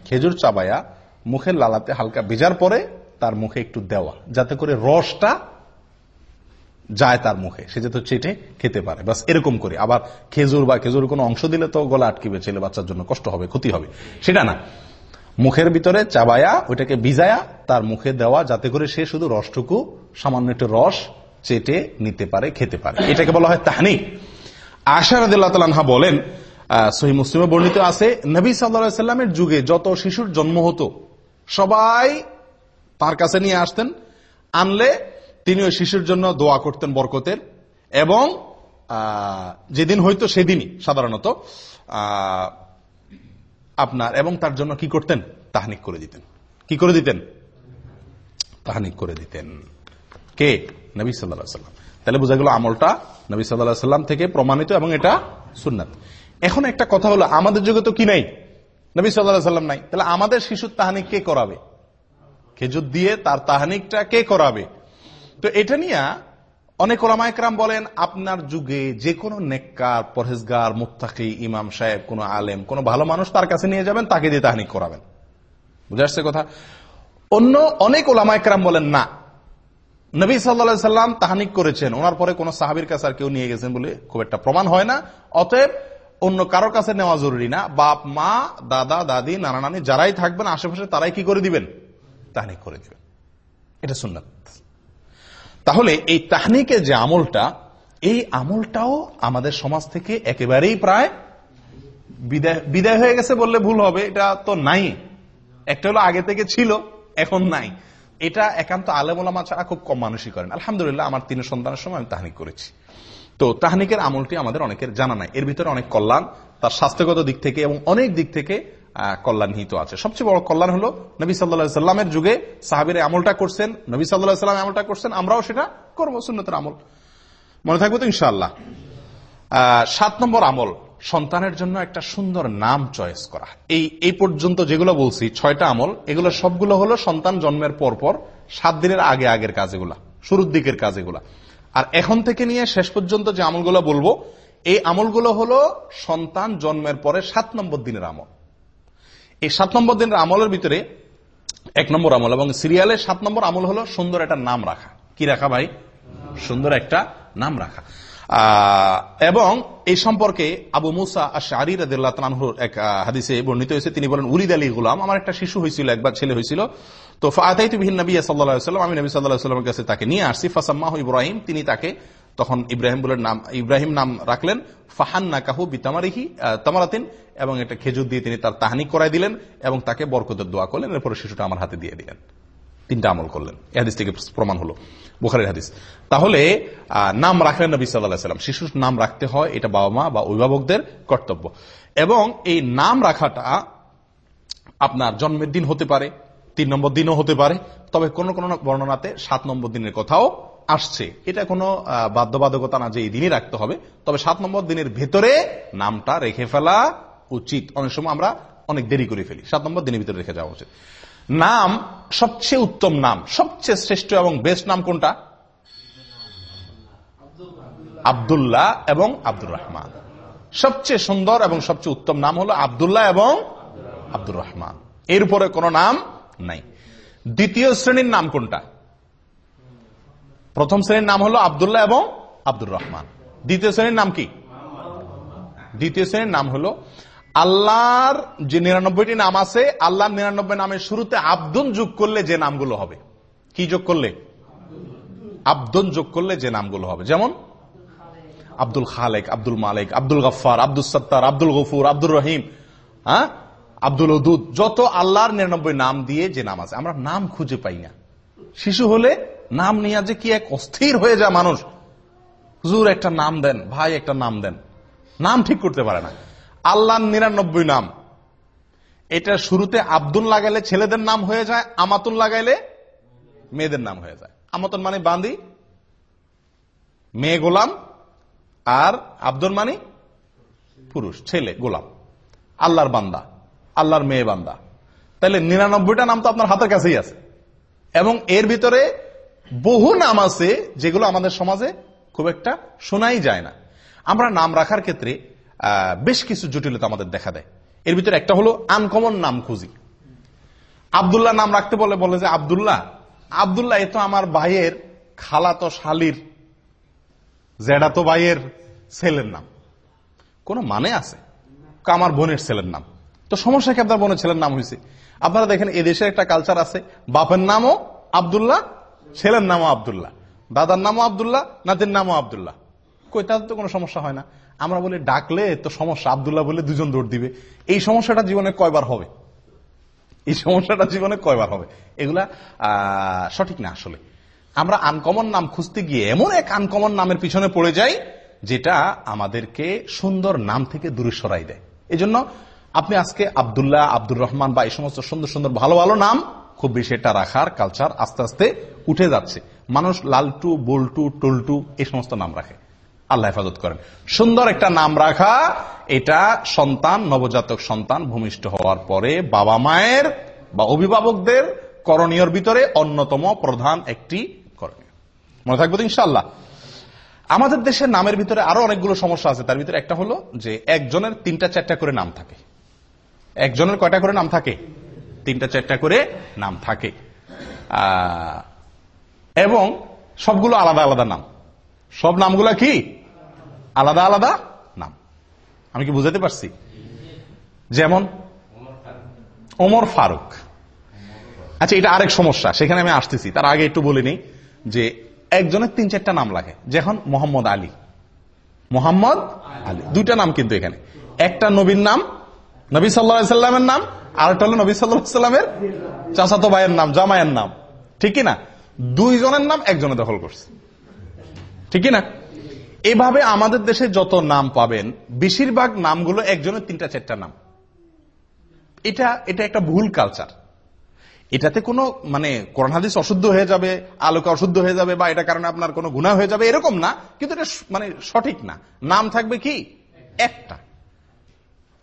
[SPEAKER 1] খেজুর চাবাইয়া মুখের লালাতে হালকা ভেজার পরে তার মুখে একটু দেওয়া, যাতে করে রসটা যায় তার মুখে। সে যাতে চেটে খেতে পারে। বাস এরকম করে। আবার খেজুর বা খেজুর কোনো অংশ দিলে তো গলা আটকিবে, ছেলে বাচ্চার জন্য কষ্ট হবে, ক্ষতি হবে। সেটা না। মুখের ভিতরে চাবায়া, ওইটাকে ভিজায়া তার মুখে দেওয়া, যাতে করে সে শুধু রসটুকু, সামান্য একটু রস চেটে নিতে পারে, খেতে পারে। এটাকে বলা হয় তাহনিক আশা রাদিল্লাহা বলেন সহি মুসলিমে বর্ণিত আছে, নবী সাল্লা সাল্লামের যুগে যত শিশুর জন্ম হতো, সবাই তার কাছে নিয়ে আসতেন, আনলে তিনি ওই শিশুর জন্য দোয়া করতেন বরকতের, এবং যেদিন হইতো সেদিনই সাধারণত আপনার, এবং তার জন্য কি করতেন? তাহানিক করে দিতেন। কি করে দিতেন? তাহানিক করে দিতেন। কে? নবী সাল্লাহ সাল্লাম তাহলে বোঝা গেল আমলটা নবী সাল্লাহ সাল্লাম থেকে প্রমাণিত এবং এটা সুন্নাত। এখন একটা কথা হলো, আমাদের যুগে তো কি নাই? নবী সাল্লাহ সাল্লাম নাই। তাহলে আমাদের শিশুর তাহানি কে করাবে? খেজুর দিয়ে তার তাহানিকটা কে করাবে? তো এটা নিয়ে অনেক ওলামায়করাম বলেন, আপনার যুগে যে কোনো নেককার, পরহেজগার, মুত্তাকি, ইমাম সাহেব, কোন আলেম, কোন ভালো মানুষ তার কাছে নিয়ে যাবেন, তাকে দিয়ে তাহানিক করাবেন। বুঝে আসছে কথা? অন্য অনেক ওলামায়করাম বলেন, না। নবী সাল্লা সাল্লাম তাহানিক করেছেন। ওনার পরে কোন সাহাবির কাছে আর কেউ নিয়ে গেছেন বলে খুব একটা প্রমাণ হয় না। অতএব অন্য কারোর কাছে নেওয়া জরুরি না। বাপ, মা, দাদা, দাদি, নানা, নানি যারাই থাকবেন, আশেপাশে তারাই কি করে দিবেন? তাহানিক করে দিবেন। এটা সুন্নাত। তাহলে এই তাহনিকের যে আমলটা, এই আমলটাও আমাদের সমাজ থেকে একেবারেই প্রায় বিদায় বিদায় হয়ে গেছে বললে ভুল হবে। এটা তো নাই। একটা হলো আগে থেকে ছিল, এখন নাই। এটা একান্ত আলেমোলামা ছাড়া খুব কম মানুষই করেন। আলহামদুলিল্লাহ, আমার তিন সন্তানের সময় আমি তাহনিক করেছি। তো তাহানিকের আমলটি আমাদের অনেকের জানা নাই। এর ভিতরে অনেক কল্যাণ, তার স্বাস্থ্যগত দিক থেকে এবং অনেক দিক থেকে কল্যাণ নিহিত আছে। সবচেয়ে বড় কল্যাণ হলো নবী সাল্লা সাল্লামের যুগে সাহাবির আমলটা করছেন, নবী সাল্লাহ সাল্লাম আমলটা করছেন, আমরাও সেটা করব, সুন্নতের আমল। মনে থাকব তো, ইনশাআল্লাহ। সাত নম্বর আমল। সন্তানের জন্য একটা সুন্দর নাম চয়েস করা। এই এই পর্যন্ত যেগুলো বলছি, ছয়টা আমল, এগুলো সবগুলো হলো সন্তান জন্মের পর পর, সাত দিনের আগে আগের কাজ এগুলা শুরুর দিকের কাজ এগুলা আর এখন থেকে নিয়ে শেষ পর্যন্ত যে আমলগুলো বলব, এই আমলগুলো হলো সন্তান জন্মের পরে সাত নম্বর দিনের আমল। এই সাত নম্বর দিনের আমলের ভিতরে এক নম্বর আমল এবং সিরিয়ালের সাত নম্বর আমল হলো সুন্দর একটা নাম রাখা। কি রাখা ভাই? সুন্দর একটা নাম রাখা। এবং এই সম্পর্কে আবু মুসা আশারি রাহুর এক হাদিসে বর্ণিত হয়েছে। তিনি বলেন, উলিদ আলী গুলাম, আমার একটা শিশু হয়েছিল, একবার ছেলে হয়েছিল। তো ফাতাইতুবিহীন নবী সাল্লাম আমি নবী সাল্লাহামের কাছে তাকে নিয়ে আসছি। ফাসাম্মাহ ইব্রাহিম, তিনি তাকে তখন ইব্রাহিম বলে নাম, ইব্রাহিম নাম রাখলেন। ফাহান নাকাহু বিতামারিহি তামারাতিন, এবং এটা খেজুর দিয়ে তিনি তার তাহানি করাই দিলেন এবং তাকে বরকতের দোয়া করলেন। এরপরে শিশুটা আমার হাতে দিয়ে দিলেন। তিনটা আমল করলেন। এ হাদিস থেকে প্রমাণ হলো, বুখারের হাদিস। তাহলে নাম রাখলেন নবী সাল্লাম। শিশুর নাম রাখতে হয়, এটা বাবা মা বা অভিভাবকদের কর্তব্য। এবং এই নাম রাখাটা আপনার জন্মের দিন হতে পারে, তিন নম্বর দিনও হতে পারে, তবে কোন কোন বর্ণনাতে সাত নম্বর দিনের কথাও আসছে। এটা কোনো বাধ্যবাধকতা না যে এই দিনই রাখতে হবে, তবে সাত নম্বর দিনের ভেতরে নামটা রেখে ফেলা উচিত। অনেক সময় আমরা অনেক দেরি করে ফেলি, সাত নম্বর দিনের ভিতরে রেখে যাওয়া উচিত। নাম, সবচেয়ে উত্তম নাম, সবচেয়ে শ্রেষ্ঠ এবং বেস্ট নাম কোনটা? আবদুল্লাহ এবং আব্দুর রহমান। সবচেয়ে সুন্দর এবং সবচেয়ে উত্তম নাম হলো আবদুল্লাহ এবং আব্দুর রহমান। এর উপরে কোন নাম নাই। দ্বিতীয় শ্রেণির নাম কোনটা? প্রথম শ্রেণির নাম হলো আবদুল্লাহ এবং আব্দুর রহমান। দ্বিতীয় শ্রেণির নাম কি? দ্বিতীয় শ্রেণির নাম হলো আল্লাহর যে নিরানব্বইটি নাম আছে আল্লাহ নিরানব্বই নামের শুরুতে আব্দুন যোগ করলে যে নামগুলো হবে। কি যোগ করলে? আব্দুন যোগ করলে যে নামগুলো হবে। যেমন আব্দুল খালেক, আব্দুল মালিক, আব্দুল গফার আব্দুল সত্তার, আব্দুল গফুর আব্দুল রহিম হ্যাঁ? আব্দুল উদুদ, যত আল্লাহর নিরানব্বই নাম দিয়ে যে নাম আছে। আমরা নাম খুঁজে পাই না। শিশু হলে নাম নিয়ে যে কি এক অস্থির হয়ে যায় মানুষ। হুজুর একটা নাম দেন, ভাই একটা নাম দেন। নাম ঠিক করতে পারে না। আল্লাহ নিরানব্বই নাম। এটা শুরুতে আব্দুল লাগাইলে ছেলেদের নাম হয়ে যায় আমাতুন লাগাইলে মেয়েদের নাম হয়ে যায়। আমাতন মানে বান্দি, মেয়ে গোলাম, আর আব্দুল মানি পুরুষ, ছেলে, গোলাম। আল্লাহর বান্দা, আল্লাহর মেয়ে বান্দা। তাহলে নিরানব্বইটা নাম তো আপনার হাতের কাছেই আছে। এবং এর ভিতরে বহু নাম আছে যেগুলো আমাদের সমাজে খুব একটা শোনাই যায় না। আমরা নাম রাখার ক্ষেত্রে বেশ কিছু জটিলতা আমাদের দেখা দেয়। এর ভিতরে একটা হলো আনকমন নাম খুঁজি। আবদুল্লাহ নাম রাখতে বলে বলে যে, আবদুল্লাহ আবদুল্লাহ, এ তো আমার ভাইয়ের খালা তো শালির, জেডা তো ভাইয়ের ছেলের নাম। কোন মানে আছে? আমার বোনের ছেলের নাম। তো সমস্যা কি আপনার বোনের ছেলের নাম হয়েছে আপনারা দেখেন এদেশের একটা কালচার আছে, বাপের নামও আবদুল্লাহ, ছেলের নামও আবদুল্লাহ। দাদার নামও আবদুল্লাহ, নাতির নামও আবদুল্লাহ। কই, তাদের তো কোনো সমস্যা হয় না। আমরা বলি, ডাকলে তো সমস্যা। আবদুল্লাহ বলে দুজন দৌড় দিবে। এই সমস্যাটা জীবনে কয়বার হবে? এই সমস্যাটা জীবনে কয়বার হবে? এগুলা সঠিক না আসলে। আমরা আনকমন নাম খুঁজতে গিয়ে এমন এক আনকমন নামের পিছনে পড়ে যাই, যেটা আমাদেরকে সুন্দর নাম থেকে দূরে সরাই দেয়। এই জন্য আপনি আজকে আবদুল্লাহ, আব্দুর রহমান বা এই সমস্ত সুন্দর সুন্দর, ভালো ভালো নাম, খুব বেশি এটা রাখার কালচার আস্তে আস্তে উঠে যাচ্ছে। মানুষ লালটু, বল্টু, টল্টু, এই সমস্ত নাম রাখে। আল্লাহ হেফাজত করেন। সুন্দর একটা নাম রাখা, এটা সন্তান, নবজাতক সন্তান ভূমিষ্ঠ হওয়ার পরে বাবা মায়ের বা অভিভাবকদের করণীয়র ভিতরে অন্যতম প্রধান একটি করণীয়। মনে থাকব ইনশাল্লাহ আমাদের দেশের নামের ভিতরে আরও অনেকগুলো সমস্যা আছে। তার ভিতরে একটা হলো যে একজনের তিনটা চারটা করে নাম থাকে। একজনের কয়টা করে নাম থাকে? তিনটা চারটা করে নাম থাকে। এবং সবগুলো আলাদা আলাদা নাম। সব নামগুলা কি? আলাদা আলাদা? নাম আমি কি বুঝাতে পারছি? যেমন ওমর ফারুক। আচ্ছা এটা আরেক সমস্যা, সেখানে আমি আসতেছি। তার আগে একটু বলে নিই যে একজনের তিন, চারটা নাম লাগে। যেমন মোহাম্মদ আলী। মোহাম্মদ আলী। দুইটা নাম কিন্তু এখানে। একটা নবীর নাম, নবী সাল্লা সাল্লামের নাম আর একটা হলো নবী সাল্লামের চাচাতো ভাইয়ের নাম, জামাইয়ের নাম। ঠিক না? দুইজনের নাম একজনে দখল করছে। ঠিক না? এভাবে আমাদের দেশে যত নাম পাবেন, বেশিরভাগ নামগুলো একজনের তিনটা, চারটা নাম। এটা এটা একটা ভুল কালচার এটাতে কোনো মানে কোরআন হাদিস অশুদ্ধ হয়ে যাবে, আলোকে অশুদ্ধ হয়ে যাবে, বা এটা কারণে আপনার কোনো গুণা হয়ে যাবে, এরকম না, কিন্তু এটা মানে সঠিক না। নাম থাকবে কি? একটা।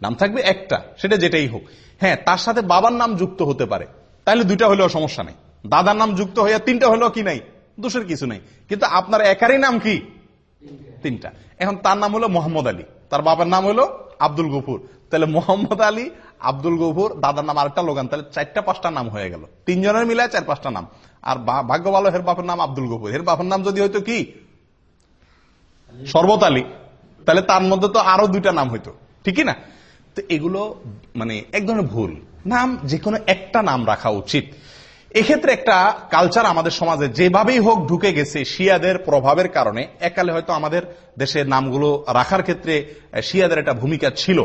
[SPEAKER 1] নাম থাকবে একটা, সেটা যেটাই হোক। হ্যাঁ তার সাথে বাবার নাম যুক্ত হতে পারে। তাহলে দুইটা হলেও সমস্যা নেই। দাদার নাম যুক্ত হয়ে তিনটা হলেও কি নাই? দোষের কিছু নেই। কিন্তু আপনার একারই নাম কি? তিনটা। এখন তার নাম হলো মোহাম্মদ আলী। তার বাবার নাম হলো আব্দুল গফুর। তাহলে মোহাম্মদ আলী, আব্দুল গফুর, দাদার নাম আরেকটা লোগান। তাহলে চারটা পাঁচটা নাম হয়ে গেল। তিনজনের মিলায় চার পাঁচটা নাম। আর ভাগ্য ভালো, হের বাপের নাম আব্দুল গফুর। হের বাপের নাম যদি হয়তো কি? শরবত আলী। তাহলে তার মধ্যে তো আরও দুইটা নাম হইতো। ঠিকই না? তো এগুলো মানে এক ধরনের ভুল। নাম যে কোনো একটা নাম রাখা উচিত। এক্ষেত্রে একটা কালচার আমাদের সমাজে যেভাবেই হোক ঢুকে গেছে শিয়াদের প্রভাবের কারণে একালে হয়তো আমাদের দেশের নামগুলো রাখার ক্ষেত্রে শিয়াদের একটা ভূমিকা ছিল।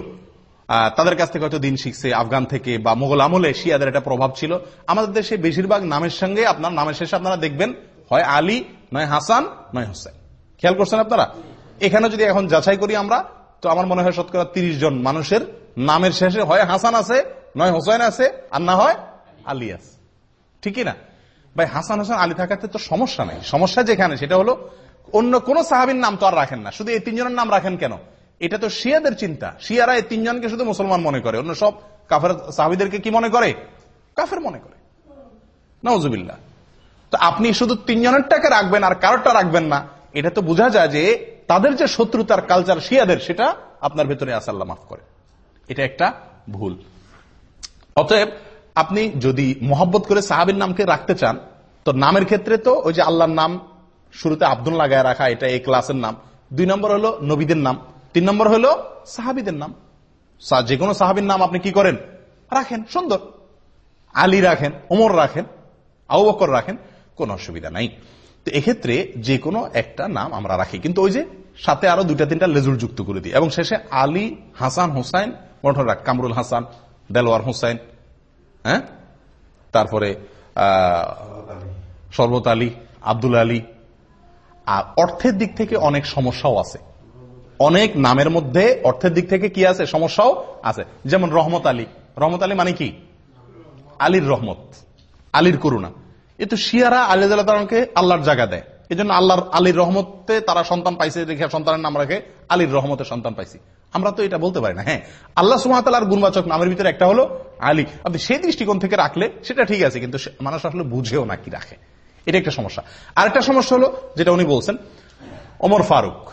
[SPEAKER 1] তাদের কাছ থেকে হয়তো দিন শিখছে, আফগান থেকে বা মোগল আমলে শিয়াদের একটা প্রভাব ছিল। আমাদের দেশে বেশিরভাগ নামের সঙ্গে আপনার, নামের শেষে আপনারা দেখবেন, হয় আলী, নয় হাসান, নয় হোসেন। খেয়াল করছেন আপনারা? এখানে যদি এখন যাচাই করি আমরা, তো আমার মনে হয় শতকরা তিরিশ জন মানুষের নামের শেষে হয় হাসান আছে, নয় হোসেন আছে, আর না হয় আলী আছে। ঠিকই না? ভাই, হাসান হোসেন, আলী থাকাতে তো সমস্যা নেই। সমস্যা যেখানে, সেটা হলো অন্য কোন সাহাবির নাম তো আর রাখেন না। শুধু এই তিনজনের নাম রাখেন কেন? এটা তো শিয়াদের চিন্তা। শিয়ারা এই তিনজনকে শুধু মুসলমান মনে করে। অন্য সব কাফের সাহাবিদেরকে কি মনে করে? কাফের মনে করে। নজুবিল্লা তো আপনি শুধু তিনজনেরটাকে রাখবেন আর কারোরটা রাখবেন না। এটা তো বোঝা যায় যে তাদের যে শত্রুতার কালচার শিয়াদের, সেটা আপনার ভেতরে আসাল্লাহ মাফ করে। এটা একটা ভুল। অতএব আপনি যদি মোহাব্বত করে সাহাবির নামকে রাখতে চান, তো নামের ক্ষেত্রে তো ওই যে আল্লাহর নাম শুরুতে আব্দুল লাগায় রাখা, এটা এই ক্লাসের নাম। দুই নম্বর হলো নবীদের নাম। তিন নম্বর হলো সাহাবিদের নাম। যে কোনো সাহাবির নাম আপনি কি করেন? রাখেন, সুন্দর। আলী রাখেন, ওমর রাখেন আউ বকর রাখেন, কোন অসুবিধা নাই। তো এক্ষেত্রে যে কোনো একটা নাম আমরা রাখি। কিন্তু ওই যে সাথে আরও দুইটা তিনটা লেজুর যুক্ত করে দিই। এবং শেষে আলী হাসান হোসাইন রাখ কামরুল হাসান, দেলোয়ার হোসাইন হ্যাঁ? তারপরে সর্বত আলী, আব্দুল আলী। আর অর্থের দিক থেকে অনেক সমস্যাও আছে। অনেক নামের মধ্যে অর্থের দিক থেকে কি আছে? সমস্যাও আছে। যেমন রহমত আলী। রহমত আলী মানে কি? আলীর রহমত। আলীর করুণা। এ তো শিয়ারা আলী তালকে আল্লাহর জায়গা দেয়। এই জন্য আল্লাহর, আলীর রহমতে তারা সন্তান পাইছে রেখে সন্তানের নাম রাখে, আলীর রহমতে সন্তান পাইছি। আমরা তো এটা বলতে পারি না হ্যাঁ। আল্লাহ সুমাতার গুণবাচক নামের ভিতরে একটা হলো আলী। আপনি সেই দৃষ্টিকোণ থেকে রাখলে সেটা ঠিক আছে, কিন্তু মানুষ আসলে বুঝেও না কি রাখে। এটা একটা সমস্যা। আরেকটা সমস্যা হলো, যেটা উনি বলছেন অমর ফারুক।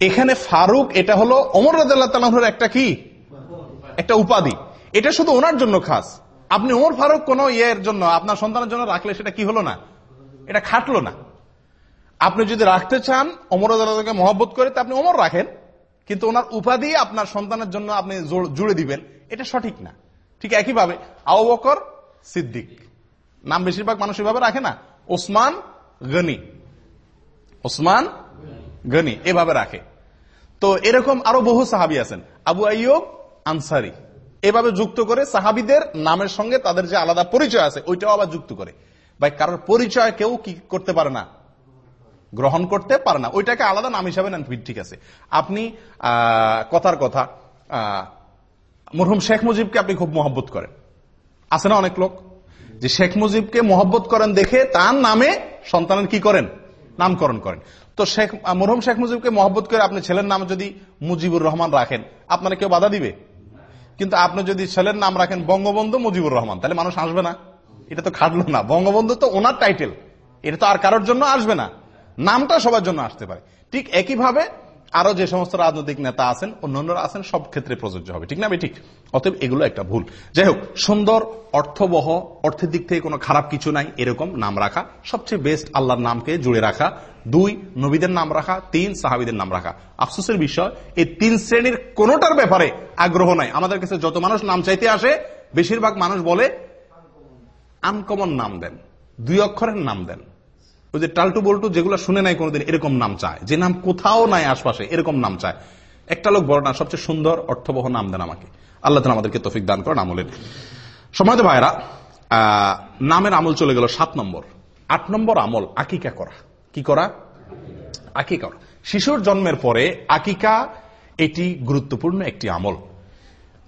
[SPEAKER 1] এখানে ফারুক, এটা হলো অমর রাজ্লাহর একটা কি? একটা উপাধি। এটা শুধু ওনার জন্য খাস। আপনি ওমর ফারুক কোন ইয়ের জন্য, আপনার সন্তানের জন্য রাখলে সেটা কি হলো না? এটা খাটলো না। আপনি যদি রাখতে চান অমর রাজাকে মহব্বত করে, তা আপনি অমর রাখেন। কিন্তু ওনার উপাধি আপনার সন্তানের জন্য আপনি জুড়ে দিবেন, এটা সঠিক না। ঠিক একইভাবে আউ বকর সিদ্দিক। নাম বেশিরভাগ মানুষ এভাবে রাখে না। ওসমান গনি। ওসমান গনি এভাবে রাখে। তো এরকম আরও বহু সাহাবি আছেন। আবু আইয়ব আনসারি। এভাবে যুক্ত করে সাহাবিদের নামের সঙ্গে তাদের যে আলাদা পরিচয় আছে, ওইটাও আবার যুক্ত করে। ভাই, কারোর পরিচয় কেউ কি করতে পারে না? গ্রহণ করতে পারে না। ওইটাকে আলাদা নাম হিসাবে নেন, ঠিক আছে। আপনি কথার কথা মরহুম শেখ মুজিবকে আপনি খুব মহব্বত করেন। আছে না অনেক লোক? যে শেখ মুজিবকে মহব্বত করেন দেখে তার নামে সন্তানের কি করেন? নামকরণ করেন। তো শেখ মরহুম শেখ মুজিবকে মহব্বত করে আপনি ছেলের নাম যদি মুজিবুর রহমান রাখেন, আপনারা কেউ বাধা দিবে? কিন্তু আপনি যদি ছেলের নাম রাখেন বঙ্গবন্ধু মুজিবুর রহমান, তাহলে মানুষ আসবে না। এটা তো খাটলো না। বঙ্গবন্ধু তো ওনার টাইটেল এটা তো আর কারোর জন্য আসবে না। নামটা সবার জন্য আসতে পারে। ঠিক একইভাবে আরও যে সমস্ত রাজনৈতিক নেতা আছেন, অন্যান্যরা আছেন, সব ক্ষেত্রে প্রযোজ্য হবে। ঠিক না ঠিক। অতএব এগুলো একটা ভুল। যাই হোক, সুন্দর, অর্থবহ, অর্থের দিক থেকে কোনো খারাপ কিছু নাই, এরকম নাম রাখা। সবচেয়ে বেস্ট আল্লাহর নামকে জুড়ে রাখা। দুই, নবীদের নাম রাখা। তিন, সাহাবিদের নাম রাখা। আফসোসের বিষয়, এই তিন শ্রেণির কোনোটার ব্যাপারে আগ্রহ নাই। আমাদের কাছে যত মানুষ নাম চাইতে আসে, বেশিরভাগ মানুষ বলে আনকমন নাম দেন। দুই অক্ষরের নাম দেন। ওই যে টালটু বল্টু যেগুলো শুনে নাই কোনোদিন, এরকম নাম চায়। যে নাম কোথাও নাই আশপাশে, এরকম নাম চায়। একটা লোক বড় না, সবচেয়ে সুন্দর, অর্থবহ নাম দেন আমাকে। আল্লাহ আমাদেরকে তফিক দান করেন, আমলের। সময় ভাইরা নামের আমল চলে গেল সাত নম্বর। আট নম্বর আমল, আকিকা করা। কি করা? আকিকা করা। শিশুর জন্মের পরে আকিকা এটি গুরুত্বপূর্ণ একটি আমল।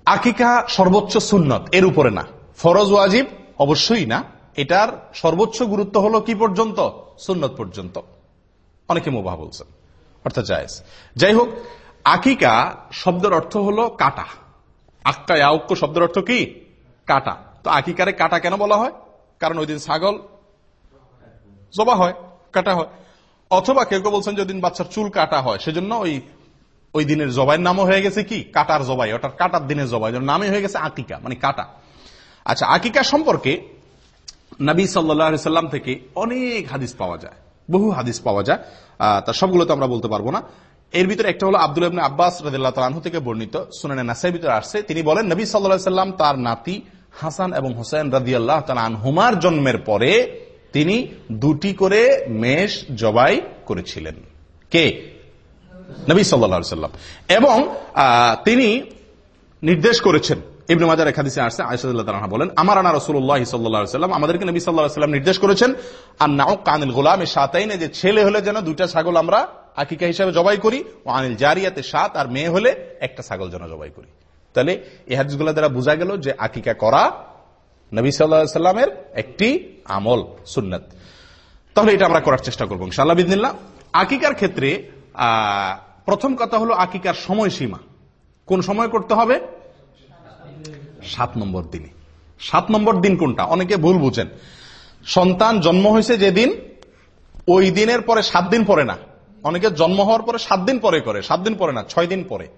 [SPEAKER 1] আকিকা সর্বোচ্চ সুন্নত, এর উপরে না। ফরজ ওয়াজিব? অবশ্যই না। এটার সর্বোচ্চ গুরুত্ব হলো কি পর্যন্ত? সুন্নত পর্যন্ত। অনেকে মোবাহ বলছেন, অর্থাৎ জায়েজ। যাই হোক, আকিকা শব্দের অর্থ হলো কাটা। আক্কা আউক্য শব্দের অর্থ কি? কাটা। তো আকিকারে কাটা কেন বলা হয়? কারণ ওই দিন ছাগল জবা হয়, কাটা হয়। অথবা কেউ কেউ বলছেন যেদিন বাচ্চার চুল কাটা হয়, সেজন্য ওই ওই দিনের জবাইয়ের নামও হয়ে গেছে কি? কাটার জবাই ওটার কাটার দিনের জবাই নামে হয়ে গেছে আকিকা মানে কাটা। আচ্ছা আকিকা সম্পর্কে নবী সাল্লাম থেকে অনেক হাদিস পাওয়া যায়। বহু হাদিস পাওয়া যায়। তার সবগুলো তো আমরা বলতে পারব না। এর ভিতরে একটা হলো আব্দুল আব্বাস রাদিল্লাহ থেকে বর্ণিত। সুনানে নাসাই ভিতরে আসছে। তিনি বলেন, নবী সাল্লাহ সাল্লাম তার নাতি হাসান এবং হোসেন রাদি আল্লাহ হুমার জন্মের পরে তিনি দুটি করে মেষ জবাই করেছিলেন। কে? নবী সাল্লা সাল্লাম। এবং তিনি নির্দেশ করেছেন ইবনে মাজার এক হাদিসে আসছে আয়সাদুল্লাহ তাআলা বলেন, আমার আনা রাসূলুল্লাহ সাল্লাল্লাহু আলাইহি সাল্লাম আমাদেরকে নবী আলাইহি সাল্লাম নির্দেশ করেছেন আর নাও কানিল গোলাম এ সাতাইনে, যে ছেলে হলে যেন দুইটা ছাগল আমরা আকিকা হিসাবে জবাই করি ও আনিল জারিয়াতে সাত, আর মেয়ে হলে একটা ছাগল যেন জবাই করি। তাহলে এই হাদিসগুলো দ্বারা বোঝা গেল যে আকিকা করা নবী সাল্লাহ সাল্লামের একটি আমল, সুন্নত। তাহলে এটা আমরা করার চেষ্টা করব, ইনশাআল্লাহ বিদিল্লা আকিকার ক্ষেত্রে প্রথম কথা হলো আকিকার সময়সীমা। কোন সময় করতে হবে? সাত নম্বর দিনে। সাত নম্বর দিন কোনটা? অনেকে ভুল বুঝেন। সন্তান জন্ম হয়েছে যেদিন, ওই দিনের পরে সাত দিন পরে না। অনেকে জন্ম হওয়ার পরে সাত দিন পরে করে, সাত দিন পরে না, ছয় দিন পরে,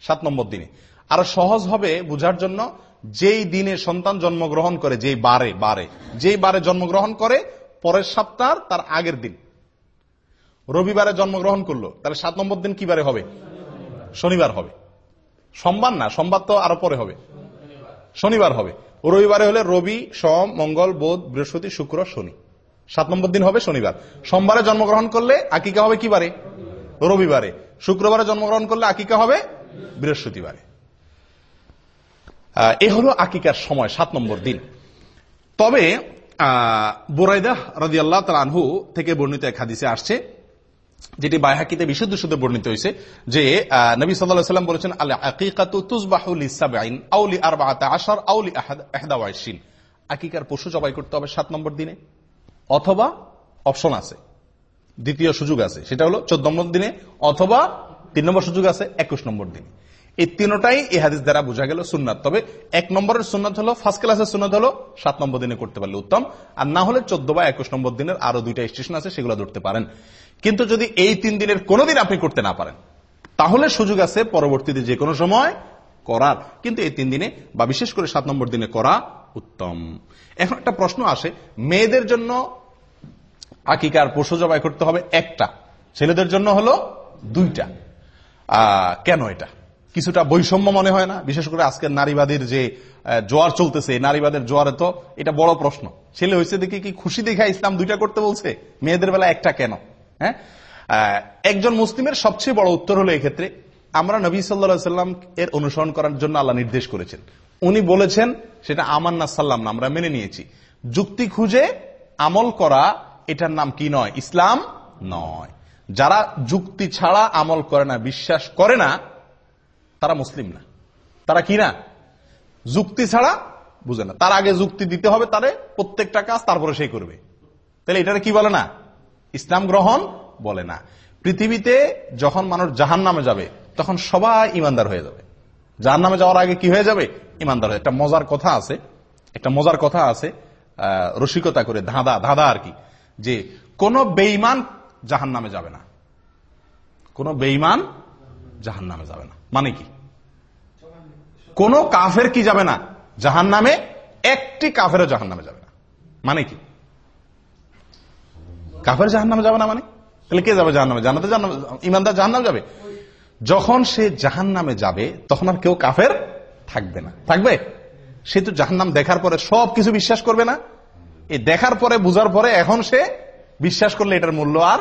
[SPEAKER 1] সাত নম্বর দিনে। আরও সহজ হবে বুঝার জন্য, যেই দিনে সন্তান জন্মগ্রহণ করে, যেই বারে বারে, যেই বারে জন্মগ্রহণ করে, পরের সপ্তাহ তার আগের দিন। রবিবারে জন্মগ্রহণ করল, তাহলে সাত নম্বর দিন কি বারে হবে? শনিবার হবে। সোমবার না, সোমবার তো আরও পরে হবে। শনিবার হবে। রবিবারে হলে রবি, সোম, মঙ্গল, বোধ, বৃহস্পতি, শুক্র, শনি। সাত নম্বর দিন হবে শনিবার। সোমবারে জন্মগ্রহণ করলে আকিকা হবে কি বারে? রবিবারে। শুক্রবারে জন্মগ্রহণ করলে আকিকা হবে বৃহস্পতিবারে। এ হলো আকিকার সময়, সাত নম্বর দিন। তবে বোরাইদাহ রাজি আল্লাহ তালহু থেকে বর্ণিত এক হাদিসে আসছে যেটি বাইহাকিতে বিশুদ্ধ শুদ্ধ বর্ণিত হয়েছে, যে নবী সাল্লাহ সাল্লাম বলেছেন আল্লাহ আকিকাতু তুজবাহুল ইসাবাইন আউলি আর আশার আউলি এহদাওয়াইসিন আকিকার পশু জবাই করতে হবে সাত নম্বর দিনে, অথবা অপশন আছে, দ্বিতীয় সুযোগ আছে, সেটা হলো চোদ্দ নম্বর দিনে, অথবা তিন নম্বর সুযোগ আছে, একুশ নম্বর দিনে। এই তিনটাই এই হাদিস দ্বারা বোঝা গেল সুন্নাত। তবে এক নম্বরের সুন্নাত হলো, ফার্স্ট ক্লাসের সুন্নাত হলো, সাত নম্বর দিনে করতে পারলে উত্তম। আর না হলে চোদ্দ বা একুশ নম্বর দিনের আরও দুইটা স্টেশন আছে, সেগুলো ধরতে পারেন। কিন্তু যদি এই তিন দিনের কোনোদিন আপনি করতে না পারেন, তাহলে সুযোগ আছে পরবর্তীতে যে কোনো সময় করার। কিন্তু এই তিন দিনে, বা বিশেষ করে সাত নম্বর দিনে করা উত্তম। এখন একটা প্রশ্ন আসে, মেয়েদের জন্য আকিকার পশু জবাই করতে হবে একটা, ছেলেদের জন্য হলো দুইটা। কেন এটা? কিছুটা বৈষম্য মনে হয় না? বিশেষ করে আজকের নারীবাদীর যে জোয়ার চলতেছে নারীবাদের জোয়ারে তো এটা বড় প্রশ্ন। ছেলে হয়েছে দেখে কি খুশি দেখা ইসলাম দুইটা করতে বলছে? মেয়েদের বেলা একটা কেন? হ্যাঁ? একজন মুসলিমের সবচেয়ে বড় উত্তর হলো এক্ষেত্রে, আমরা নবী সাল্লা সাল্লাম এর অনুসরণ করার জন্য আল্লাহ নির্দেশ করেছেন। উনি বলেছেন, সেটা আমার না সাল্লাম না, আমরা মেনে নিয়েছি। যুক্তি খুঁজে আমল করা, এটার নাম কি নয়? ইসলাম নয়। যারা যুক্তি ছাড়া আমল করে না, বিশ্বাস করে না, তারা মুসলিম না। তারা কি না? যুক্তি ছাড়া বুঝে না। তার আগে যুক্তি দিতে হবে তারে প্রত্যেকটা কাজ তারপরে সেই করবে। তাহলে এটা কি বলে না? ইসলাম গ্রহণ বলে না। পৃথিবীতে যখন মানুষ জাহান নামে যাবে, তখন সবাই ইমানদার হয়ে যাবে। জাহান নামে যাওয়ার আগে কি হয়ে যাবে? ইমানদার হয়ে একটা মজার কথা আছে, একটা মজার কথা আছে রসিকতা করে ধাঁধা ধাঁধা আর কি, যে কোন বেইমান জাহান নামে যাবে না। কোন বেইমান জাহান নামে যাবে না। মানে কি? কোন কাফের কি যাবে না? জাহান নামে একটি কাফেরও জাহান নামে যাবে না। মানে কি? কাফের জাহান নামে যাবে না মানে? তাহলে কে যাবে জাহান নামে জানাতে ইমানদার জাহান নামে যাবে। যখন সে জাহান নামে যাবে, তখন আর কেউ কাফের থাকবে না। থাকবে? সে তো জাহান নাম দেখার পরে সব কিছু বিশ্বাস করবে না। এই দেখার পরে, বুঝার পরে এখন সে বিশ্বাস করলে এটার মূল্য আর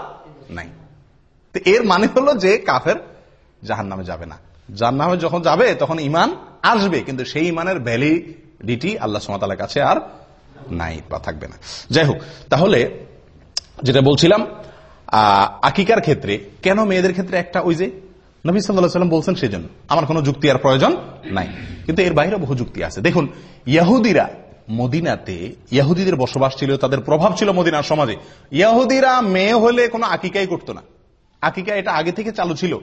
[SPEAKER 1] নাই। তো এর মানে হলো যে কাফের জাহান নামে যাবে না। জাহান নামে যখন যাবে, তখন ইমান আসবে, কিন্তু সেই ইমানের ভ্যালিডিটি আল্লাহ সুমাতার কাছে আর নাই বা থাকবে না। যাই হোক, তাহলে যেটা বলছিলাম আকিকার ক্ষেত্রে, কেন মেয়েদের ক্ষেত্রে একটা ওই যে নবী সাল্লাম বলছেন সেজন্য? আমার কোনো যুক্তি আর প্রয়োজন নাই। কিন্তু এর বাইরে বহু যুক্তি আছে। দেখুন, ইয়াহুদিরা মদিনাতে, ইয়াহুদিদের বসবাস ছিল, তাদের প্রভাব ছিল মদিনার সমাজে। ইয়াহুদিরা মেয়ে হলে কোনো আকিকাই করতো না। আকিকা এটা আগে থেকে চালু ছিল।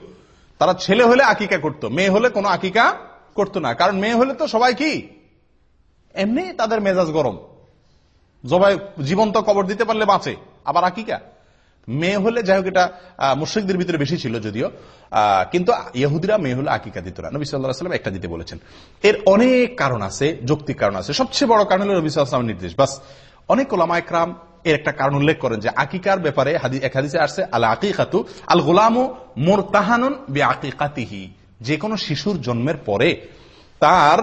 [SPEAKER 1] তারা ছেলে হলে আকিকা করত, মেয়ে হলে কোনো আকিকা করতো না। কারণ মেয়ে হলে তো সবাই কি? এমনি তাদের মেজাজ গরম। জবাই জীবন্ত কবর দিতে পারলে বাঁচে। আবার আকিকা। মেয়ে হলে যাই হোক এটা মুশ্রিকদের ভিতরে বেশি ছিল যদিও কিন্তু ইহুদিরা মেয়ে হলে আকিকা দিত না। নবী সাল্লাহ সাল্লাম একটা দিতে বলেছেন। এর অনেক কারণ আছে, যৌক্তিক কারণ আছে। সবচেয়ে বড় কারণ হলো নবী সাল্লামের নির্দেশ। বাস, অনেক ওলামা একরাম এর একটা কারণ উল্লেখ করেন যে আকিকার ব্যাপারে এক হাদিসে আসছে আল আকিকাতু আল গোলামু মোর তাহানুন বে আকিকাতিহি যে কোনো শিশুর জন্মের পরে তার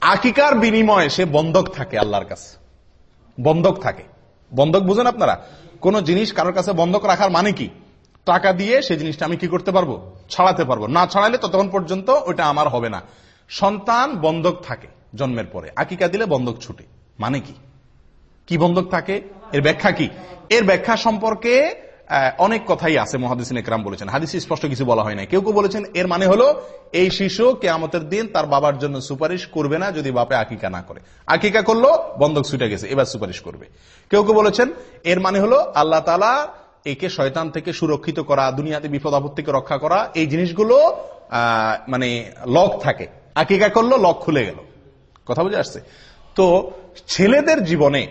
[SPEAKER 1] আকিকার বিনিময়ে সে বন্ধক থাকে আল্লাহর কাছে। বন্ধক থাকে। বন্ধক বুঝেন আপনারা? কোন জিনিস কারোর কাছে বন্ধক রাখার মানে কি? টাকা দিয়ে সেই জিনিসটা আমি কি করতে পারব? ছাড়াতে পারব। না ছাড়ালে ততক্ষণ পর্যন্ত ওইটা আমার হবে না। সন্তান বন্ধক থাকে জন্মের পরে। আকিকা দিলে বন্ধক ছুটে। মানে কি? কি বন্ধক থাকে? এর ব্যাখ্যা কি? এর ব্যাখ্যা সম্পর্কে অনেক কথাই আছে মহাদিসিন একরাম বলেছেন। হাদিস স্পষ্ট কিছু বলা হয় না কেউ কেউ বলেছেন, এর মানে হলো, এই শিশু কেয়ামতের দিন তার বাবার জন্য সুপারিশ করবে না যদি বাপে আকিকা না করে। আকিকা করল, বন্ধক ছুটে গেছে, এবার সুপারিশ করবে। কেউ কেউ বলেছেন, এর মানে হলো, আল্লাহ তালা একে শয়তান থেকে সুরক্ষিত করা, দুনিয়াতে বিপদ আপদ থেকে রক্ষা করা, এই জিনিসগুলো মানে লক থাকে। আকিকা করল, লক খুলে গেল। কথা বুঝে আসছে? তো ছেলেদের জীবনে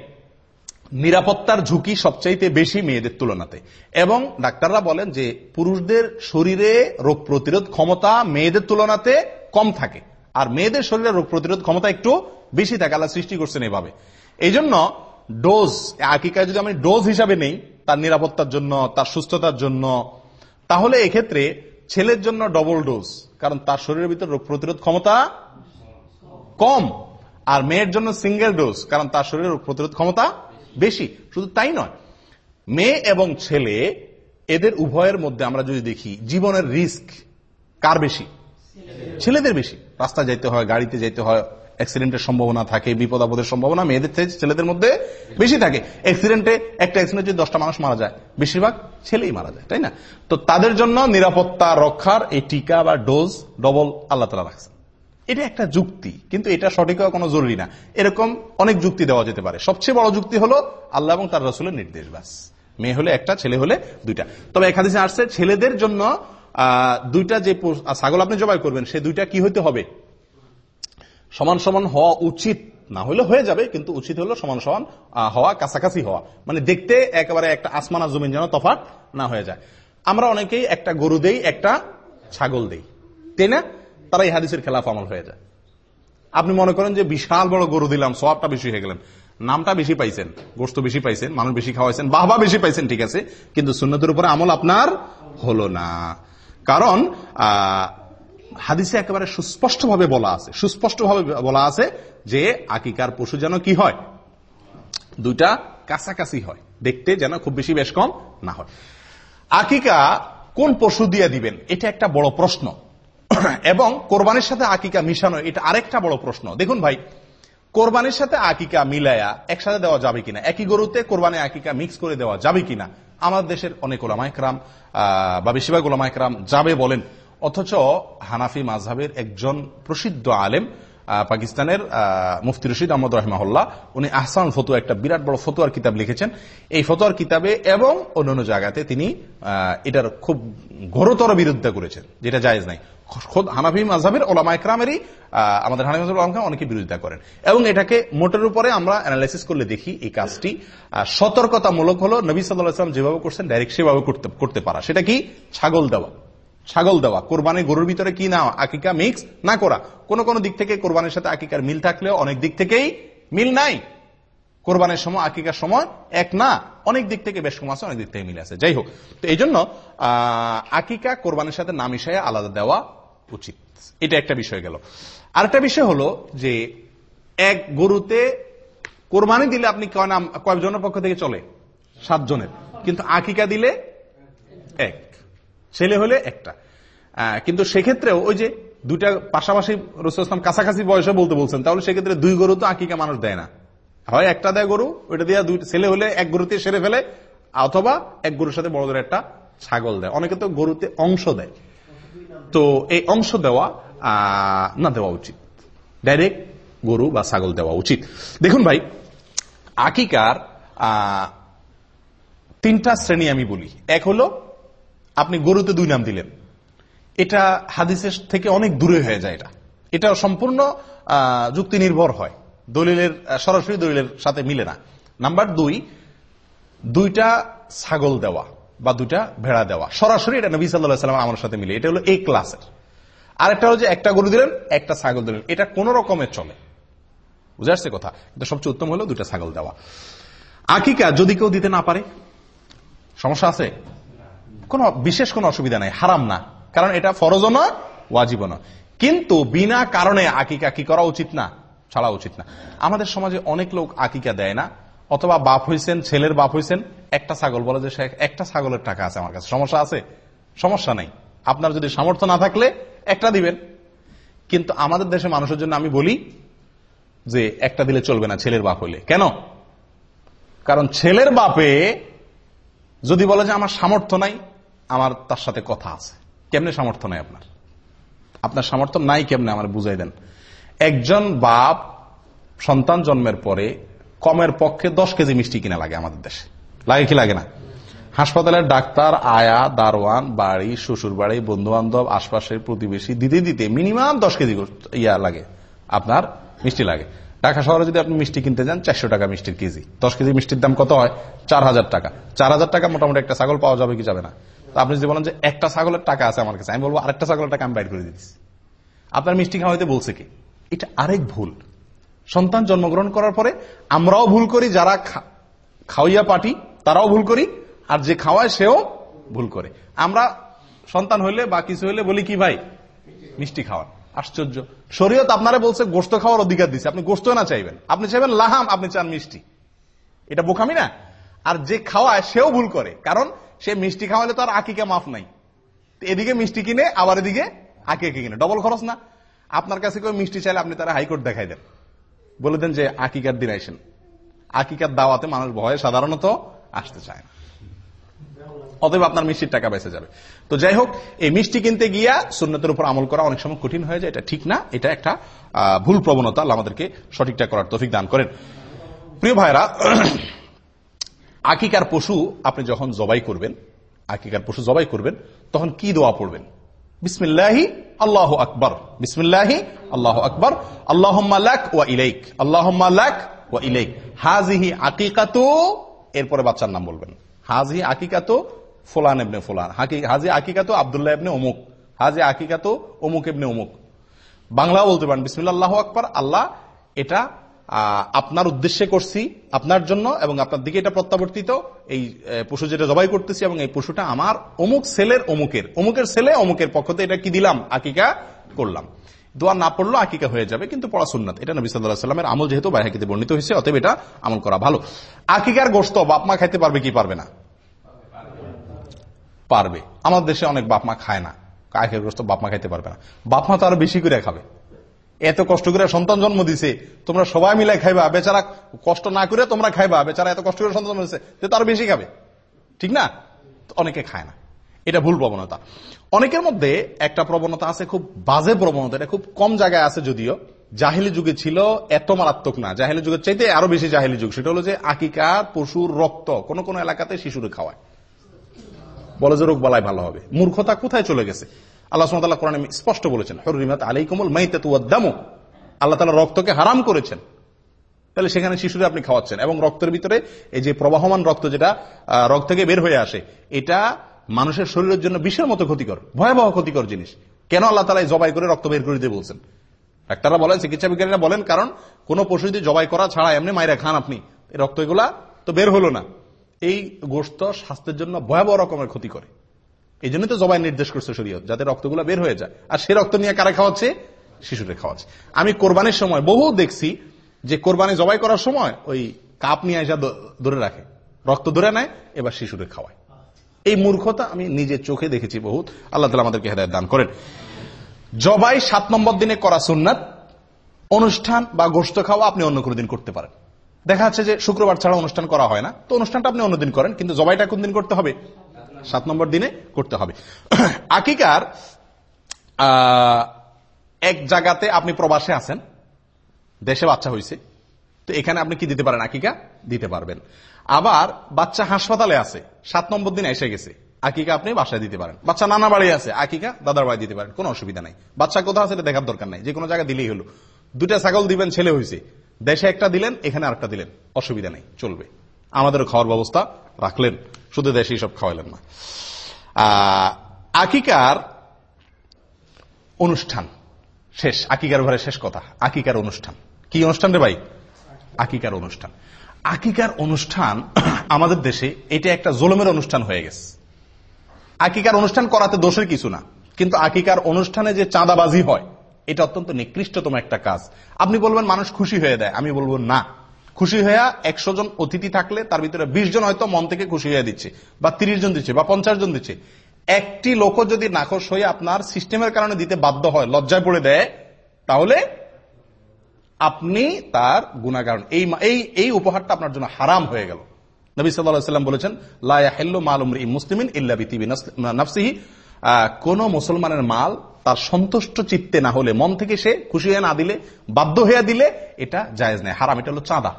[SPEAKER 1] নিরাপত্তার ঝুঁকি সবচাইতে বেশি মেয়েদের তুলনাতে। এবং ডাক্তাররা বলেন যে পুরুষদের শরীরে রোগ প্রতিরোধ ক্ষমতা মেয়েদের তুলনাতে কম থাকে। আর মেয়েদের শরীরে রোগ প্রতিরোধ ক্ষমতা একটু বেশি থাকে, আল্লাহ সৃষ্টি করছেন এভাবে। এই জন্য ডোজ, আকিকায় যদি আমি ডোজ হিসাবে নেই, তার নিরাপত্তার জন্য, তার সুস্থতার জন্য, তাহলে এক্ষেত্রে ছেলের জন্য ডবল ডোজ কারণ তার শরীরের ভিতর রোগ প্রতিরোধ ক্ষমতা কম। আর মেয়ের জন্য সিঙ্গেল ডোজ কারণ তার শরীরের রোগ প্রতিরোধ ক্ষমতা বেশি, শুধু তাই নয়। মেয়ে এবং ছেলে, এদের উভয়ের মধ্যে আমরা যদি দেখি, জীবনের রিস্ক কার বেশি? ছেলেদের বেশি। রাস্তা যাইতে হয়, গাড়িতে যাইতে হয়, অ্যাক্সিডেন্টের সম্ভাবনা থাকে বিপদ আপদের সম্ভাবনা মেয়েদের থেকে ছেলেদের মধ্যে বেশি থাকে। অ্যাক্সিডেন্টে একটা অ্যাক্সিডেন্ট যদি দশটা মানুষ মারা যায়, বেশিরভাগ ছেলেই মারা যায়, তাই না? তো তাদের জন্য নিরাপত্তা রক্ষার এই টিকা বা ডোজ ডবল আল্লাহ তালা রাখছেন। এটা একটা যুক্তি, কিন্তু এটা সঠিক হওয়া কোনো জরুরি না। এরকম অনেক যুক্তি দেওয়া যেতে পারে। সবচেয়ে বড় যুক্তি হলো আল্লাহ এবং তার রসুলের নির্দেশ ব্যাস মেয়ে হলে একটা, ছেলে হলে দুইটা। তবে হাদিসে আসছে, ছেলেদের জন্য দুইটা যে ছাগল আপনি জবাই করবেন, সে দুইটা কি হইতে হবে? সমান সমান হওয়া উচিত। না হলে হয়ে যাবে, কিন্তু উচিত হলো সমান সমান হওয়া, কাছাকাছি হওয়া। মানে দেখতে একেবারে একটা আসমানা জমিন যেন তফাৎ না হয়ে যায়। আমরা অনেকেই একটা গরু দেই, একটা ছাগল দেই। তাই না? তারা এই হাদিসের খেলাফ আমল হয়ে যায়। আপনি মনে করেন যে বিশাল বড় গরু দিলাম, সবটা বেশি হয়ে গেলেন। নামটা বেশি পাইছেন, গোস্ত বেশি পাইছেন, মানুষ বেশি খাওয়াইছেন, বাহবা বেশি পাইছেন, ঠিক আছে। কিন্তু সুন্নতের উপরে আমল আপনার হলো না। কারণ হাদিসে একেবারে সুস্পষ্টভাবে বলা আছে, সুস্পষ্টভাবে বলা আছে যে আকিকার পশু যেন কি হয়? দুইটা কাছাকাছি হয়, দেখতে যেন খুব বেশি বেশ কম না হয়। আকিকা কোন পশু দিয়ে দিবেন? এটা একটা বড় প্রশ্ন। এবং কোরবানির সাথে আকিকা মিশানো, এটা আরেকটা বড় প্রশ্ন। দেখুন ভাই, কোরবানির সাথে আকিকা মিলায়া একসাথে দেওয়া যাবে কিনা? একই গরুতে কোরবানি আকিকা মিক্স করে দেওয়া যাবে কিনা? আমাদের দেশের অনেক ওলামাইকরাম বা বেশিরভাগ ওলামাইকরাম যাবে বলেন। অথচ হানাফি মাঝহের একজন প্রসিদ্ধ আলেম পাকিস্তানের মুফতি রশিদ আহমদ রহমাহুল্লাহ, উনি আহসান ফতুয়া, একটা বিরাট বড় ফতুয়ার কিতাব লিখেছেন। এই ফতুয়ার কিতাবে এবং অন্যান্য জায়গাতে তিনি এটার খুব ঘোরতর বিরোধিতা করেছেন, যেটা জায়েজ নাই। খোদ হানাফি মাঝহের ওলামা একরামেরই আমাদের হানাফি ওলামা অনেকে বিরোধিতা করেন। এবং এটাকে মোটের উপরে আমরা অ্যানালাইসিস করলে দেখি এই কাজটি। সতর্কতামূলক হলো, নবী সাল্লাহ যেভাবে করছেন ডাইরেক্ট সেভাবে করতে পারা। সেটা কি? ছাগল দেওয়া। ছাগল দেওয়া। কোরবানি গরুর ভিতরে কি না আকিকা মিক্স না করা। কোন কোন দিক থেকে কোরবানির সাথে আকিকার মিল থাকলেও অনেক দিক থেকেই মিল নাই। কোরবানের সময়, আকিকার সময় এক না, অনেক দিক থেকে বেশ কম আছে, অনেক দিক থেকে মিল আছে। যাই হোক, তো এই জন্য আকিকা কোরবানের সাথে না মিশাইয়ে আলাদা দেওয়া উচিত। এটা একটা বিষয় গেল। আরেকটা বিষয় হলো যে, এক গরুতে কোরবানি দিলে আপনি কয় নাম কয়েকজনের পক্ষ থেকে চলে? সাতজনের। কিন্তু আকিকা দিলে এক। ছেলে হলে একটা। কিন্তু সেক্ষেত্রেও ওই যে দুইটা পাশাপাশি রসুলাম কাছাকাছি বয়সে বলতে বলছেন, তাহলে সেক্ষেত্রে দুই গরু তো আকিকা মানুষ দেয় না। হয় একটা দেয় গরু, ওইটা দিয়ে দুই ছেলে হলে এক গরুতে সেরে ফেলে, অথবা এক গরুর সাথে বড় একটা ছাগল দেয়। অনেকে তো গরুতে অংশ দেয়। তো এই অংশ দেওয়া না দেওয়া উচিত। ডাইরেক্ট গরু বা ছাগল দেওয়া উচিত। দেখুন ভাই, আকিকার তিনটা শ্রেণি আমি বলি। এক হলো, আপনি গরুতে দুই নাম দিলেন। এটা হাদিসের থেকে অনেক দূরে হয়ে যায় এটা। এটা সম্পূর্ণ যুক্তি নির্ভর হয়। দলিলের সরাসরি দলিলের সাথে মিলে না। নাম্বার দুই, দুইটা ছাগল দেওয়া বা দুইটা ভেড়া দেওয়া। সরাসরি এটা নবী সাল্লাহ সাল্লাম আমার সাথে মিলে। এটা হলো এই ক্লাসের। আরেকটা হলো যে একটা গরু দিলেন, একটা ছাগল দিলেন। এটা কোন রকমের চলে। বুঝে আসছে কথা? কিন্তু সবচেয়ে উত্তম হলো দুইটা ছাগল দেওয়া। আকিকা, যদি কেউ দিতে না পারে, সমস্যা আছে? কোন, বিশেষ কোন অসুবিধা নাই, হারাম না। কারণ এটা ফরজ নয় ওয়াজিব নয়। কিন্তু বিনা কারণে আকিকা কি করা উচিত না? ছাড়া উচিত না। আমাদের সমাজে অনেক লোক আকিকা দেয় না, অথবা বাপ হয়েছেন ছেলের বাপ হয়েছেন একটা ছাগল বলে যে একটা ছাগলের টাকা আছে আমার কাছে। সমস্যা আছে? সমস্যা নাই। আপনার যদি সামর্থ্য না থাকলে একটা দিবেন। কিন্তু আমাদের দেশে মানুষের জন্য আমি বলি যে একটা দিলে চলবে না ছেলের বাপ হইলে। কেন? কারণ ছেলের বাপে যদি বলে যে আমার সামর্থ্য নাই, আমার তার সাথে কথা আছে। কেমনে সামর্থ্য নাই আপনার? আপনার সামর্থ্য নাই কেমনে? আমার বুঝাই দেন। একজন বাপ সন্তান জন্মের পরে কমের পক্ষে দশ কেজি মিষ্টি কিনা লাগে আমাদের দেশে। লাগে কি লাগে না? হাসপাতালের ডাক্তার, আয়া, দারোয়ান, বাড়ি, শ্বশুর বাড়ি বন্ধু বান্ধব আশপাশের প্রতিবেশী, দিতে দিতে মিনিমাম দশ কেজি ইয়া লাগে। আপনার মিষ্টি লাগে। ঢাকা শহরে যদি আপনি মিষ্টি কিনতে যান, চারশো টাকা মিষ্টির কেজি। দশ কেজি মিষ্টির দাম কত হয়? চার হাজার টাকা। চার হাজার টাকা মোটামুটি একটা ছাগল পাওয়া যাবে কি যাবে না? আপনি যদি বলেন যে একটা ছাগলের টাকা আছে আমার কাছে, আমি বলব আরেকটা ছাগলের টাকা আমি বাইর করে দিচ্ছি আপনার মিষ্টি খাওয়াইতে বলছে কি? এটা আরেক ভুল। সন্তান জন্মগ্রহণ করার পরে আমরাও ভুল করি, যারা খাওয়াইয়া পাটি, তারাও ভুল করি, আর যে খাওয়ায় সেও ভুল করে। আমরা সন্তান হইলে বা কিছু হইলে বলি কি ভাই? মিষ্টি খাওয়ান। আশ্চর্য। শরীয়ত আপনারা বলছে গোস্ত খাওয়ার অধিকার দিচ্ছে আপনি গোস্ত না চাইবেন। আপনি চাইবেন লাহাম, আপনি চান মিষ্টি। এটা বোকামি না? আর যে খাওয়ায় সেও ভুল করে। কারণ সে মিষ্টি খাওয়ালে তো আর আকিকা মাফ নাই। এদিকে মিষ্টি কিনে, আবার এদিকে আকিকা কিনে। ডবল খরচ না। আপনার কাছে কেউ মিষ্টি চাইলে আপনি তারা হাইকোর্ট দেখাই দেন। বলে দেন যে আকিকার দিন আইসেন। আকিকার দাওয়াতে মানুষ ভয়ে সাধারণত আসতে চায় না। অতএব আপনার মিষ্টির টাকা বেঁচে যাবে। তো যাই হোক, এই মিষ্টি কিনতে গিয়া সুন্নতের উপর আমল করা অনেক সময় কঠিন হয়ে যায়। এটা ঠিক না। এটা একটা ভুল প্রবণতা। আমাদেরকে সঠিকটা করার তফিক দান করেন। প্রিয় ভাইরা আকিকার পশু আপনি যখন জবাই করবেন, আকিকার পশু জবাই করবেন, তখন কি দোয়া পড়বেন? বিসমিল্লাহি আল্লাহ আকবর। বিসমিল্লাহি আল্লাহ আকবর। আল্লাহ ওয়া ইলাইক। আল্লাহ ওয়া ইলাইক। হাজিহি আকিকাতু, এরপরে বাচ্চার নাম বলবেন। হাজি আকিকাতু ফোলান এবনে ফোলান। হাজি আকিকাতু আবদুল্লাহ এবনে অমুক হাজি আকিকাতু অমুক এবনে অমুক বাংলা বলতে পারেন বিসমিল্লা আল্লাহ আকবর। আল্লাহ এটা আপনার উদ্দেশ্যে করছি, আপনার জন্য এবং আপনার দিকে এটা প্রত্যাবর্তিত। এই পশু যেটা জবাই করতেছি এবং এই পশুটা আমার অমুক ছেলের অমুকের অমুকের ছেলে অমুকের পক্ষতে এটা কি দিলাম, আকিকা করলাম। দোয়া না পড়ল আকিকা হয়ে যাবে, কিন্তু পড়া সুন্নাত। এটা নবী সাল্লাহ সাল্লামের আমল যেহেতু বাইহাকিতে বর্ণিত হয়েছে, অতএব এটা আমল করা ভালো। আকিকার গোস্ত বাপমা খাইতে পারবে কি পারবে না? পারবে। আমাদের দেশে অনেক বাপমা খায় না। আকিকার গোস্ত বাপমা খাইতে পারবে না। বাপমা তো আরও বেশি করে খাবে। এত কষ্ট করে সন্তান জন্ম দিছে, তোমরা সবাই মিলে খাইবা। বেচারা কষ্ট না করে তোমরা খাইবা। বেচারা এত কষ্ট করে সন্তান জন্ম দিছে তার বেশি খাবে। ঠিক না? অনেকে খায় না। এটা ভুল প্রবণতা। অনেকের মধ্যে একটা প্রবণতা আছে, খুব বাজে প্রবণতা। এটা খুব কম জায়গায় আছে যদিও। জাহিলি যুগে ছিল এত মারাত্মক না। জাহিলি যুগের চাইতে আরও বেশি জাহিলি যুগ। সেটা হলো যে আকিকার পশুর রক্ত, কোন কোন এলাকাতে শিশুরে খাওয়ায়। বলে যে রোগ বালায় ভালো হবে। মূর্খতা কোথায় চলে গেছে? আল্লাহ সুমতাল্লাহ কোরআন স্পষ্ট বলেছেন হরিমাত আলী কমল মাইতাম আল্লাহ তালা রক্তকে হারাম করেছেন। তাহলে সেখানে শিশুরা আপনি খাওয়াচ্ছেন এবং রক্তের ভিতরে এই যে প্রবাহমান রক্ত যেটা রক্ত থেকে বের হয়ে আসে, এটা মানুষের শরীরের জন্য বিষের মতো ক্ষতিকর, ভয়াবহ ক্ষতিকর জিনিস। কেন আল্লাহ তালা জবাই করে রক্ত বের করে দিয়ে বলছেন? ডাক্তাররা বলেন চিকিৎসা বিজ্ঞানীরা বলেন, কারণ কোন পশু যদি জবাই করা ছাড়া এমনি মাইরা খান আপনি। এই রক্ত এগুলা তো বের হলো না। এই গোস্ত স্বাস্থ্যের জন্য ভয়াবহ রকমের ক্ষতি করে। এই জন্য তো জবাই নির্দেশ করছে শরীয়ত, যাতে রক্তগুলো বের হয়ে যায়। আর সে রক্ত নিয়ে কারা খাওয়াচ্ছে? শিশুরে খাওয়াচ্ছে। আমি কোরবানির সময় বহু দেখছি যে কোরবানি জবাই করার সময় ওই কাপ নিয়ে আসা ধরে রাখে। রক্ত ধরে নেয়, এবার শিশুরে খাওয়ায়। এই মূর্খতা আমি নিজের চোখে দেখেছি বহুত। আল্লাহ আমাদেরকে হেদায়ত দান করেন। জবাই সাত নম্বর দিনে করা সুন্নাত, অনুষ্ঠান বা গোষ্ঠ খাওয়া আপনি অন্য কোনো দিন করতে পারেন। দেখা যাচ্ছে যে শুক্রবার ছাড়া অনুষ্ঠান করা হয় না। তো অনুষ্ঠানটা আপনি অন্যদিন করেন, কিন্তু জবাইটা কোন দিন করতে হবে? সাত নম্বর দিনে করতে হবে। আকিকার এক জায়গাতে আপনি প্রবাসে আছেন, দেশে বাচ্চা হয়েছে তো এখানে আপনি কি দিতে পারেন আকিকা? দিতে পারবেন। আবার বাচ্চা হাসপাতালে আছে, সাত নম্বর দিন এসে গেছে, আকিকা আপনি বাসায় দিতে পারেন। বাচ্চা নানা বাড়ি আছে, আকিকা দাদার বাড়ি দিতে পারেন, কোনো অসুবিধা নাই। বাচ্চা কোথাও আছে দেখার দরকার নাই যে কোনো জায়গায় দিলেই হলো। দুটা ছাগল দিবেন, ছেলে হয়েছে দেশে একটা দিলেন, এখানে আরেকটা দিলেন, অসুবিধা নেই, চলবে। আমাদের খাওয়ার ব্যবস্থা রাখলেন। শুধু দেশেই সব খাওয়াইলেন না। আকিকার অনুষ্ঠান শেষ, আকিকার ঘরে শেষ কথা, আকিকার অনুষ্ঠান। কি অনুষ্ঠান রে ভাই? আকিকার অনুষ্ঠান। আকিকার অনুষ্ঠান আমাদের দেশে এটা একটা জোলমের অনুষ্ঠান হয়ে গেছে। আকিকার অনুষ্ঠান করাতে দোষের কিছু না, কিন্তু আকিকার অনুষ্ঠানে যে চাঁদাবাজি হয়, এটা অত্যন্ত নিকৃষ্টতম একটা কাজ। আপনি বলবেন মানুষ খুশি হয়ে দেয়, আমি বলব না। খুশি হয়ে একশো জন অতিথি থাকলে তার ভিতরে বিশ জন হয়তো মন থেকে খুশি হয়ে দিচ্ছে, বা তিরিশ জন দিচ্ছে, বা পঞ্চাশ জন দিচ্ছে। একটি লোক যদি নাকশ হয়ে আপনার সিস্টেমের কারণে দিতে বাধ্য হয়, লজ্জায় পড়ে দেয়, তাহলে আপনি তার গুণাগার এই এই এই উপহারটা আপনার জন্য হারাম হয়ে গেল। নবী সাল্লাম বলেছেন লাহেল্লো মাল মুসলিমিন ইল্লাবিসিহি কোন মুসলমানের মাল তার সন্তুষ্ট চিত্তে না হলে, মন থেকে সে খুশি হয়ে না দিলে, বাধ্য হয়ে দিলে, এটা জায়েজ নেই, হারাম। এটা হলো চাঁদা।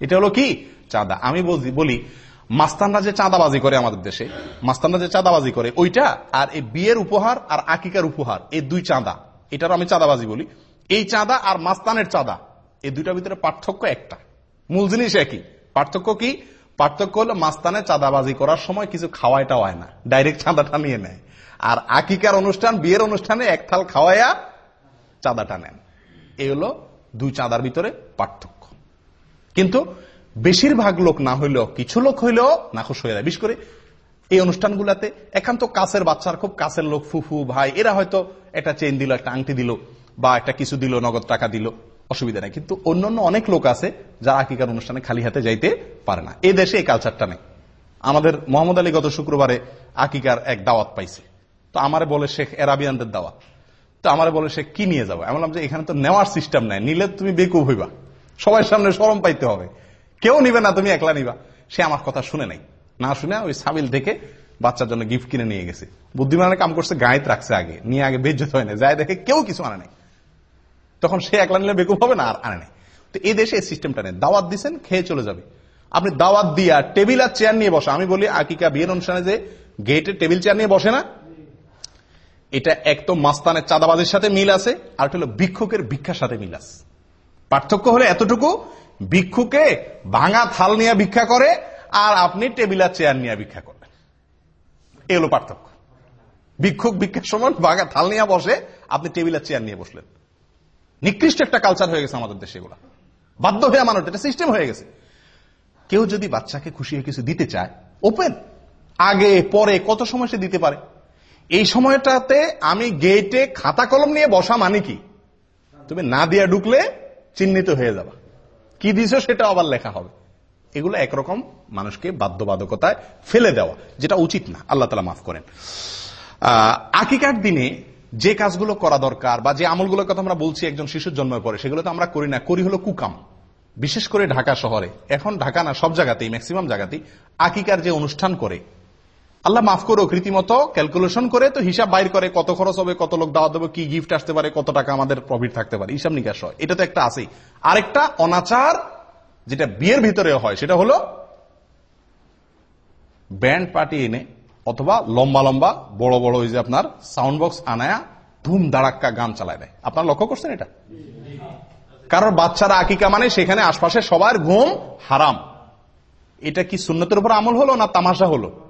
[SPEAKER 1] এটা হলো কি? চাঁদা। আমি বলি, মাস্তানরা যে চাঁদাবাজি করে আমাদের দেশে, মাস্তানরা যে চাঁদাবাজি করে, ওইটা আর এই বিয়ের উপহার আর আকিকার উপহার, এই দুই চাঁদা। এটারও আমি চাঁদাবাজি বলি। এই চাঁদা আর মাস্তানের চাঁদা, এই দুইটার ভিতরে পার্থক্য একটা। মূল জিনিস একই। পার্থক্য কি? পার্থক্য হলো মাস্তানে চাঁদাবাজি করার সময় কিছু খাওয়াইটা হয় না। ডাইরেক্ট চাঁদাটা নিয়ে নেয়। আর আকিকার অনুষ্ঠান, বিয়ের অনুষ্ঠানে এক থাল খাওয়াইয়া চাঁদাটা নেন। এই হলো দুই চাঁদার ভিতরে পার্থক্য। কিন্তু বেশিরভাগ লোক না হইলেও, কিছু লোক হইলেও নাখোশ হয়ে যায়। বিশেষ করে এই অনুষ্ঠানগুলাতে একান্ত কাছের বাচ্চার, খুব কাছের লোক, ফুফু, ভাই, এরা হয়তো একটা চেন দিল, একটা আংটি দিল, বা একটা কিছু দিল, নগদ টাকা দিল, অসুবিধা নেই। কিন্তু অন্যান্য অনেক লোক আছে যারা আকিকার অনুষ্ঠানে খালি হাতে যাইতে পারে না। এ দেশে এই কালচারটা নেই। আমাদের মোহাম্মদ আলী গত শুক্রবারে আকিকার এক দাওয়াত পাইছে। তো আমারে বলে শেখ এরাবিয়ানদের দাওয়াত। তো আমার বলে সে কি নিয়ে যাব? আমি বললাম যে এখানে তো নেওয়ার সিস্টেম নাই, নিলে তুমি বেকুব হইবা। সবার সামনে সরম পাইতে হবে। কেউ নিবে না, তুমি একলা নিবা। সে আমার কথা শুনে নাই। না শুনে ওই সাবিল থেকে বাচ্চার জন্য গিফট কিনে নিয়ে গেছে। বুদ্ধিমানের কাম করছে, গায়েত রাখছে আগে। নিয়ে আগে বেজ্জত হয় না যায় দেখে কেউ কিছু আনে নাই। তখন সে একলা নিলে বেকুব হবে না, আর আনে নাই। তো এই দেশে এই সিস্টেমটা নেই। দাওয়াত দিচ্ছেন খেয়ে চলে যাবে। আপনি দাওয়াত দিয়া টেবিল আর চেয়ার নিয়ে বসা। আমি বলি, আকিকা বিয়ের অনুষ্ঠানে যে গেটে টেবিল চেয়ার নিয়ে বসে না, এটা এক তো মাস্তানের চাঁদাবাজের সাথে মিল আছে, আর হলো ভিক্ষুকের ভিক্ষার সাথে মিল আছে। পার্থক্য হলে এতটুকু, ভিক্ষুকে ভাঙা থাল নিয়ে ভিক্ষা করে, আর আপনি টেবিল আর চেয়ার নিয়ে ভিক্ষা করবেন। এ হলো পার্থক্য। ভিক্ষুক ভিক্ষার সময় ভাঙা থাল নিয়ে বসে, আপনি টেবিল আর চেয়ার নিয়ে বসলেন। নিকৃষ্ট একটা কালচার হয়ে গেছে আমাদের দেশে এগুলা। বাধ্য হয়ে মানুষ, এটা সিস্টেম হয়ে গেছে। কেউ যদি বাচ্চাকে খুশি হয়ে কিছু দিতে চায় ওপেন আগে, পরে, কত সময় সে দিতে পারে? এই সময়টাতে আমি গেটে খাতা কলম নিয়ে বসা মানে কি? তুমি না দিয়া ঢুকলে চিহ্নিত হয়ে যাবা। কি দিছ সেটা আবার লেখা হবে। এগুলো একরকম মানুষকে বাধ্যবাধকতায় ফেলে দেওয়া, যেটা উচিত না। আল্লাহ তালা মাফ করেন। আকিকার দিনে যে কাজগুলো করা দরকার বা যে আমলগুলোর কথা আমরা বলছি একজন শিশুর জন্মের পরে, সেগুলো তো আমরা করি না। করি হলো কুকাম। বিশেষ করে ঢাকা শহরে। এখন ঢাকা না, সব জায়গাতেই ম্যাক্সিমাম জায়গাতেই আকিকার যে অনুষ্ঠান করে আল্লাহ মাফ করো, রীতিমতো ক্যালকুলেশন করে তো হিসাব বাইর করে কত খরচ হবে, কত লোক দাওয়া দেবো, কি গিফট আসতে পারে, কত টাকা আমাদের প্রফিট থাকতে পারে। হিসাব নিকাশ হয়। এটা তো একটা আছেই। আরেকটা অনাচার যেটা বিয়ের ভিতরে হয়, সেটা হলো ব্যান্ড পার্টি এনে অথবা লম্বা লম্বা বড় বড় ওই যে আপনার সাউন্ড বক্স আনায়া ধুম দাঁড়াক্কা গান চালায় দেয়। আপনার লক্ষ্য করছেন এটা? কারণ বাচ্চারা আকিকা মানে সেখানে আশপাশে সবার ঘুম হারাম। এটা কি সুন্নতের উপর আমল হলো না তামাশা হলো?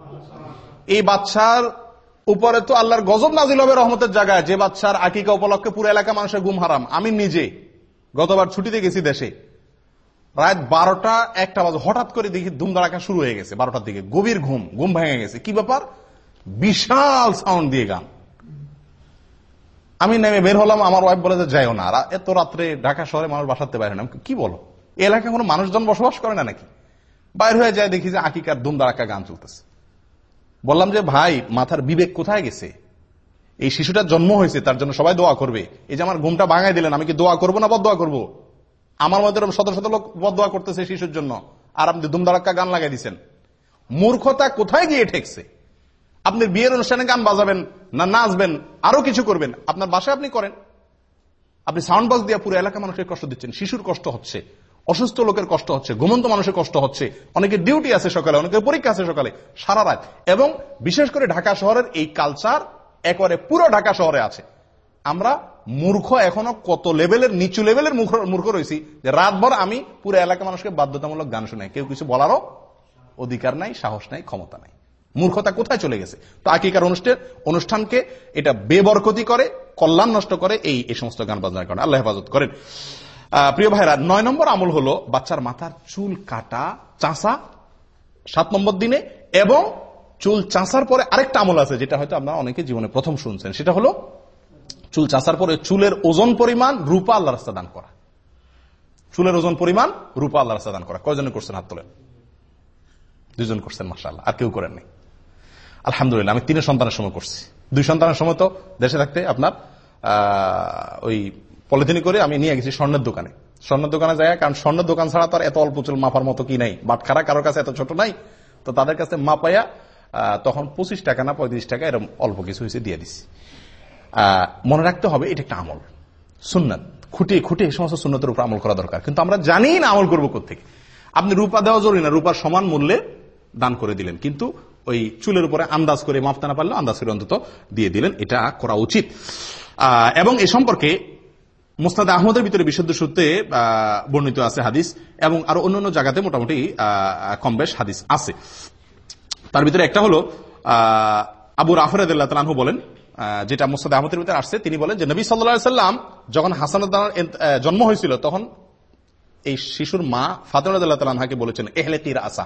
[SPEAKER 1] এই বাচ্চার উপরে তো আল্লাহর গজব নাজিল হবে রহমতের জায়গায়। যে বাচ্চার আকিকা উপলক্ষে পুরো এলাকা মানুষের গুম হারাম। আমি নিজে গতবার ছুটিতে গেছি দেশে। রাত বারোটা একটা বাজে। হঠাৎ করে দেখি ধুম ধারাকা শুরু হয়ে গেছে বারোটার দিকে। গভীর ঘুম ঘুম ভেঙে গেছে। কি ব্যাপার? বিশাল সাউন্ড দিয়ে গান। আমি নেমে বের হলাম, আমার ওয়াইফ বলে যে, যাইও না। এত রাত্রে ঢাকা শহরে মানুষ বাসাতে বাইরে না। কি বলো? এলাকায় কোনো মানুষজন বসবাস করে না নাকি? বাইর হয়ে যায়, দেখি যে আকিকার ধুম ধারাকা গান চলতেছে। বললাম যে, ভাই, মাথার বিবেক কোথায় গেছে? এই শিশুটার জন্ম হয়েছে, তার জন্য সবাই দোয়া করবে। এই যে আমার ঘুমটা ভাঙাই দিলেন, আমি কি দোয়া করব না বদোয়া করব? আমার মধ্যে শত শত লোক বদোয়া করতেছে শিশুর জন্য। আর আপনি ধুমধারাক্কা গান লাগাই দিচ্ছেন মূর্খতা কোথায় গিয়ে ঠেকছে? আপনি বিয়ের অনুষ্ঠানে গান বাজাবেন না নাচবেন, আরও কিছু করবেন, আপনার বাসায় আপনি করেন। আপনি সাউন্ড বক্স দিয়ে পুরো এলাকা মানুষের কষ্ট দিচ্ছেন, শিশুর কষ্ট হচ্ছে। অসুস্থ লোকের কষ্ট হচ্ছে, ঘুমন্ত মানুষের কষ্ট হচ্ছে অনেকে ডিউটি আছে সকালে, অনেকের পরীক্ষা আছে সকালে, সারা রাত। এবং বিশেষ করে ঢাকা শহরের এই কালচার একবারে পুরো ঢাকা শহরে আছে। আমরা মূর্খ এখনও কত লেভেলের নিচু লেভেলের মূর্খ রয়েছি যে রাতভর আমি পুরো এলাকা মানুষকে বাধ্যতামূলক গান শুনে কেউ কিছু বলারও অধিকার নাই, সাহস নাই, ক্ষমতা নাই। মূর্খতা কোথায় চলে গেছে? তো আকিকার অনুষ্ঠান, অনুষ্ঠানকে এটা বেবরকতি করে, কল্যাণ নষ্ট করে এই সমস্ত গান বাজনার কারণে। আল্লাহ হেফাজত করেন। প্রিয় ভাইরা, নয় নম্বর আমল হলো বাচ্চার মাথার চুল কাটা চাষা সাত নম্বর দিনে, এবং চুল চাষার পরে আরেকটা আমল আছে যেটা হয়তো আপনারা অনেকে জীবনে প্রথম শুনছেন। সেটা হলো চুল চাষার পরে চুলের ওজন পরিমাণ রূপা আল্লাহ রাস্তা দান করা। চুলের ওজন পরিমাণ রূপা আল্লাহ রাস্তা দান করা। কয়জনে করছেন হাত তোলেন? দুজন করছেন মাসা আর কেউ করেননি। আলহামদুলিল্লাহ, আমি তিনের সন্তানের সময় করছি। দুই সন্তানের সময় তো দেশে থাকতে আপনার ওই পলিথিনি করে আমি নিয়ে গেছি স্বর্ণের দোকানে। স্বর্ণের দোকানে যায় কারণ স্বর্ণের দোকান ছাড়া তার এত অল্প চুল মাপার মতো কি নাই। বাটখারা কারোর কাছে এত ছোট নাই, তো তাদের কাছে মাপাইয়া তখন পঁচিশ টাকা না পঁয়ত্রিশ টাকা এরকম অল্প কিছু হয়েছে দিয়ে দিছি। মনে রাখতে হবে, এটা একটা আমল। সুন্নত। খুঁটিয়ে খুঁটিয়ে সমস্ত সুন্নতের উপর আমল করা দরকার। কিন্তু আমরা জানি না আমল করব কোথেকে আপনি রূপা দেওয়া জরুরি না, রূপার সমান মূল্যে দান করে দিলেন। কিন্তু ওই চুলের উপরে আন্দাজ করে মাপতে না পারলে আন্দাজ করে অন্তত দিয়ে দিলেন। এটা করা উচিত। এবং এ সম্পর্কে মোস্তাদ আহমদের ভিতরে বিশুদ্ধ সূত্রে বর্ণিত আছে হাদিস এবং আরও অন্যান্য জায়গাতে মোটামুটি কম বেশ হাদিস আছে। তার ভিতরে একটা হলো আবু রাফরাদু বলেন যেটা মোস্তাদ আহমদের ভিতরে আসছে, তিনি বলেন যে নবী সাল্লা সাল্লাম যখন হাসান জন্ম হয়েছিল, তখন এই শিশুর মা ফাতেমাকে বলেছেন, এহলে তীর আসা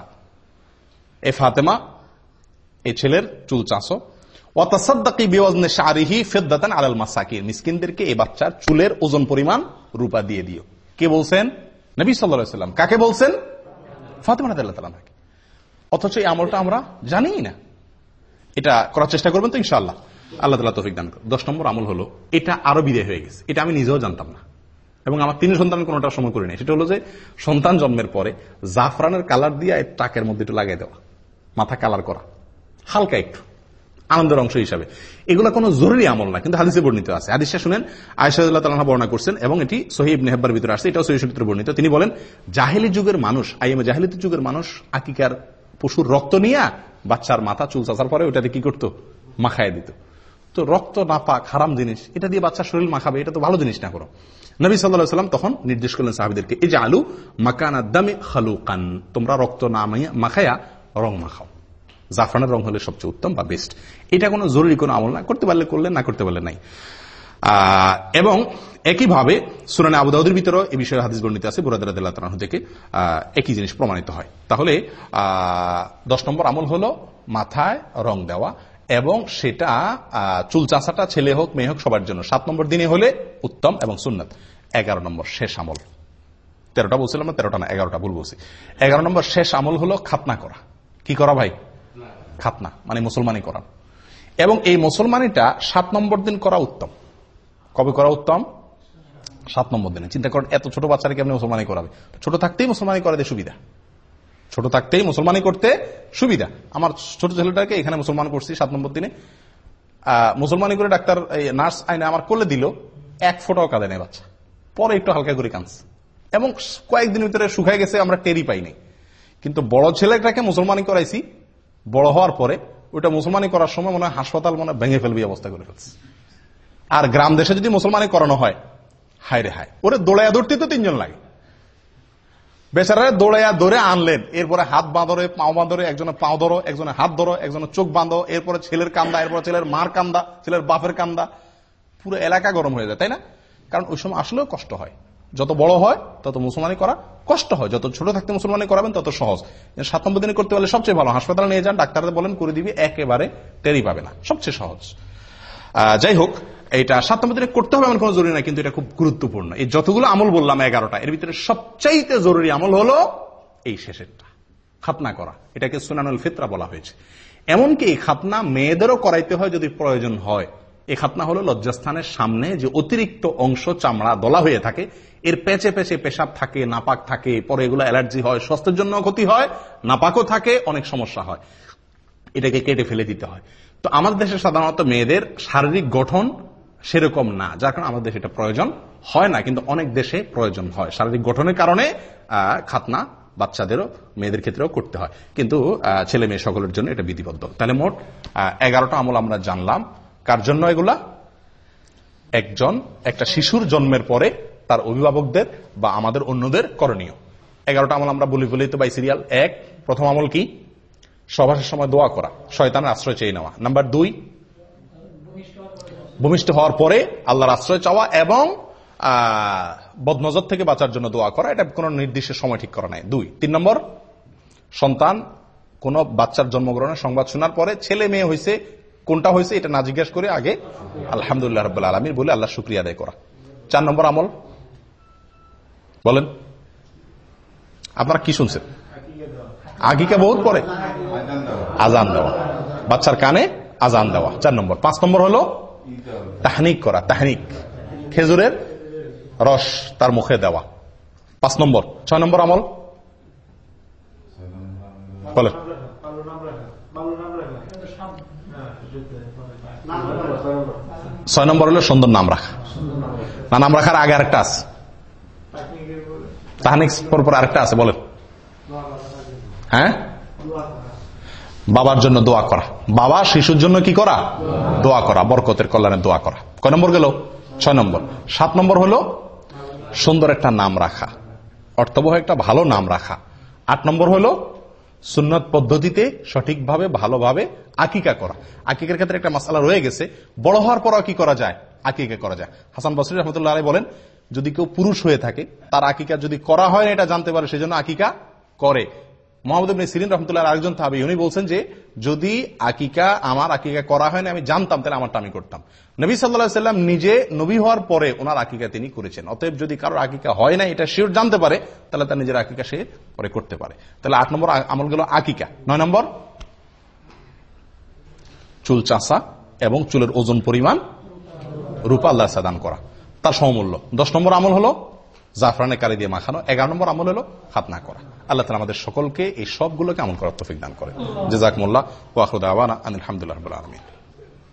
[SPEAKER 1] এ ফাতেমা এই ছেলের চুল এই বাচ্চার চুলের ওজন রূপা দিয়ে দিও। কে বলছেন? কাকে বলছেন? অথচ এই আমলটা আমরা না। এটা করার চেষ্টা করবেন আল্লাহ তালা দশ নম্বর আমল হলো, এটা আরও বিদায় হয়ে গেছে। এটা আমি নিজেও জানতাম না। এবং আমার তিন সন্তান কোনোটা সময় করিনি সেটা হলো যে, সন্তান জন্মের পরে জাফরানের কালার দিয়ে টাকের মধ্যে একটু লাগিয়ে দেওয়া। মাথা কালার করা। হালকা একটু। আনন্দের অংশ হিসাবে। এগুলো কোনো জরুরি আমল না, কিন্তু হাদিসে বর্ণিত আছে। হাদিসটা শুনেন আয়সাদুল্লাহ বর্ণনা করছেন এবং এটি সহিব নেহব্বার ভিতরে আসছে, এটাও সহি সূত্রে বর্ণিত। তিনি বলেন, জাহেলি যুগের মানুষ আইএমএ জাহেলি যুগের মানুষ, আকিকার পশুর রক্ত নিয়ে বাচ্চার মাথা, চুল চাচার পরে ওটাতে কি করতো? মাখায় দিত। তো রক্ত না পাক হারাম জিনিস, এটা দিয়ে বাচ্চার শরীর মাখাবে, এটা তো ভালো জিনিস না করো নবী সাল্লাহ সাল্লাম তখন নির্দেশ করলেন সাহাবিদেরকে এই যে আলু মাকানা দামে খালুকান, তোমরা রক্ত না মাখাইয়া রং মাখাও। জাফরানের রং হলে সবচেয়ে উত্তম বা বেস্ট এটা কোনো জরুরি কোনো আমল না। করতে পারলে করলে, না করতে পারলে নাই। এবং একইভাবে সুরানে আবুদাউদের ভিতরেও এই বিষয়ে হাদিস বর্ণিত আছে বুরাদাল্লাহ থেকে একই জিনিস প্রমাণিত হয়। তাহলে দশ নম্বর আমল হলো মাথায় রং দেওয়া এবং সেটা চুল চাষাটা ছেলে হোক, মেয়ে হোক, সবার জন্য। সাত নম্বর দিনে হলে উত্তম এবং সুন্নত। এগারো নম্বর শেষ আমল। তেরোটা বলছিলাম না, তেরোটা না, এগারোটা ভুল বলছি। এগারো নম্বর শেষ আমল হলো খাতনা করা। কি করা ভাই? খাতনা মানে মুসলমানি করা। এবং এই মুসলমানিটা সাত নম্বর দিন করা উত্তম। কবে করা উত্তম? সাত নম্বর দিনে। চিন্তা করেন, এত ছোট বাচ্চারা কেমনি মুসলমানি করাবে? ছোট থাকতেই মুসলমানি করাতে সুবিধা। ছোট থাকতেই মুসলমানি করতে সুবিধা। আমার ছোট ছেলেটাকে এখানে মুসলমান করছি সাত নম্বর দিনে। মুসলমানি করে ডাক্তার নার্স আইনে আমার করলে দিল, এক ফোটাও কাঁদে নেই বাচ্চা। পরে একটু হালকা করে কাঁদছে। এবং কয়েকদিন ভিতরে শুকাই গেছে, আমরা টেরি পাইনি কিন্তু বড় ছেলেটাকে মুসলমানি করাইছি, বড় হওয়ার পরে ওইটা মুসলমানি করার সময় মনে হয় হাসপাতাল মনে ভেঙে ফেলবে অবস্থা করে ফেলছে। আর গ্রাম দেশে যদি মুসলমানি করানো হয়, হায় রে হায়। ওরে দোড়ায় দৌড়তে তো তিনজন লাগে। বেচারা দৌড়াইয়া দৌড়ে আনলেন, এরপরে হাত বাঁধরে, পাও বাঁধরে একজনের পাও ধরো একজনের হাত ধরো একজনের চোখ বাঁধো, এরপরে ছেলের কান্দা, এরপরে ছেলের মার কান্দা, ছেলের বাপের কান্দা। পুরো এলাকা গরম হয়ে যায়, তাই না? কারণ ওই সময় আসলেও কষ্ট হয়। যত বড় হয়, তত মুসলমানি করা কষ্ট হয়। যত ছোট থাকতে মুসলমানি করাবেন, তত সহজ। সাত নম্বর দিনে করতে পারলে সবচেয়ে ভালো। হাসপাতালে নিয়ে যান ডাক্তারদের বলেন করে দিবি, একেবারে টেরি পাবে না। সবচেয়ে সহজ। যাই হোক এটা সাত নম্বর দিনে করতে হবে এমন কোনো জরুরি না কিন্তু এটা খুব গুরুত্বপূর্ণ। এই যতগুলো আমল বললাম, এগারোটা, এর ভিতরে সবচাইতে জরুরি আমল হলো এই শেষেরটা। খাতনা করা। এটাকে সুনানুল ফিতরা বলা হয়েছে। এমনকি খাতনা মেয়েদেরও করাইতে হয় যদি প্রয়োজন হয়। এই খাতনা হলো লজ্জাস্থানের সামনে যে অতিরিক্ত অংশ চামড়া দলা হয়ে থাকে। এর পেঁচে পেঁচে পেশাব থাকে, নাপাক থাকে, পরে এগুলো অ্যালার্জি হয়, স্বাস্থ্যের জন্য ক্ষতি হয়, নাপাকও থাকে, অনেক সমস্যা হয়। এটাকে কেটে ফেলে দিতে হয়। তো আমাদের দেশে সাধারণত মেয়েদের শারীরিক গঠন সেরকম না, যার কারণে আমাদের দেশে এটা প্রয়োজন হয় না, কিন্তু অনেক দেশে প্রয়োজন হয়। শারীরিক গঠনের কারণে খাতনা বাচ্চাদেরও, মেয়েদের ক্ষেত্রেও করতে হয়। কিন্তু ছেলে মেয়ে সকলের জন্য এটা বিধিবদ্ধ। তাহলে মোট এগারোটা আমল আমরা জানলাম। কার জন্য এগুলা? একজন, একটা শিশুর জন্মের পরে তার অভিভাবকদের বা আমাদের অন্যদের করণীয়। এগারোটা আমল আমরা বলি বলি তো বাই সিরিয়াল এক, প্রথম আমল কি? সভাসের সময় দোয়া করা, শয়তানের আশ্রয় চেয়ে নেওয়া। নাম্বার দুই, ভূমিষ্ঠ হওয়ার পরে আল্লাহর আশ্রয় চাওয়া এবং বদনজর থেকে বাঁচার জন্য দোয়া করা, এটা কোন নির্দিষ্ট সময় ঠিক করা নাই। দুই, তিন নম্বর, সন্তান কোন বাচ্চার জন্মগ্রহণের সংবাদ শোনার পরে ছেলে মেয়ে হয়েছে কোনটা হয়েছে এটা না জিজ্ঞেস করে আগে আলহামদুলিল্লাহ রব আলমীর বলে আল্লাহ শুক্রিয়া আদায় করা। চার নম্বর আমল। বলেন। আপনারা কি শুনছেন? আগিকা বহুত পরে? আজান দেওয়া। বাচ্চার কানে আজান দেওয়া। চার নম্বর। পাঁচ নম্বর হলো তাহনিক করা, তাহনিক। খেজুরের রস তার মুখে দেওয়া। পাঁচ নম্বর। ছয় নম্বর আমল। বলেন। ছয় নম্বর হলো সুন্দর নাম রাখা। না, নাম রাখার আগে আরেকটা আছে। তাহনিক পর পর আরেকটা আছে, বলেন। হ্যাঁ? বাবার জন্য দোয়া করা। বাবা শিশুর জন্য কি করা? দোয়া করা, বরকতের কল্যাণে দোয়া করা। কয় নম্বর গেল? ছয় নম্বর। সাত নম্বর হলো সুন্দর একটা নাম রাখা। অর্থবহ একটা ভালো নাম রাখা। আট নম্বর হলো সুন্নত পদ্ধতিতে সঠিকভাবে, ভালোভাবে আকিকা করা। আকিকার ক্ষেত্রে একটা মাসালা রয়ে গেছে। বড় হওয়ার পরও কি করা যায়? আকিকা করা যায়। হাসান বসরি রহমতুল্লাহ আলাই বলেন, যদি কেউ পুরুষ হয়ে থাকে, তার আকিকা যদি করা হয় এটা জানতে পারে সেজন্য আকিকা করে। মোহাম্মদ ইবনে সিরিন রহমতুল্লাহ আরেকজন থাবি উনি বলছেন যে, যদি আকিকা আমার আকিকা করা হয় না, আমি জানতাম, তাহলে আমারটা আমি করতাম। নবী সাল্লাহ সাল্লাম নিজে নবী হওয়ার পরে ওনার আকিকা তিনি করেছেন। অতএব যদি কারোর আকিকা হয় না এটা শিওর জানতে পারে, তাহলে তার নিজের আকিকা সে পরে করতে পারে। তাহলে আট নম্বর আমল গেল আকিকা। নয় নম্বর, চুল চাষা এবং চুলের ওজন পরিমাণ রূপা আল্লাহ সাদান করা। তার সমমূল্য। দশ নম্বর আমল হলো জাফরানে কালি দিয়ে মাখানো এগারো নম্বর আমল হলো খাতনা করা। আল্লাহ তালা আমাদের সকলকে এই সবগুলোকে আমল করার তফিক দান করে জেজাক মোল্লা ওয়াহুদ আওয়ানা আলহামদুলিল্লাহ আলমিন।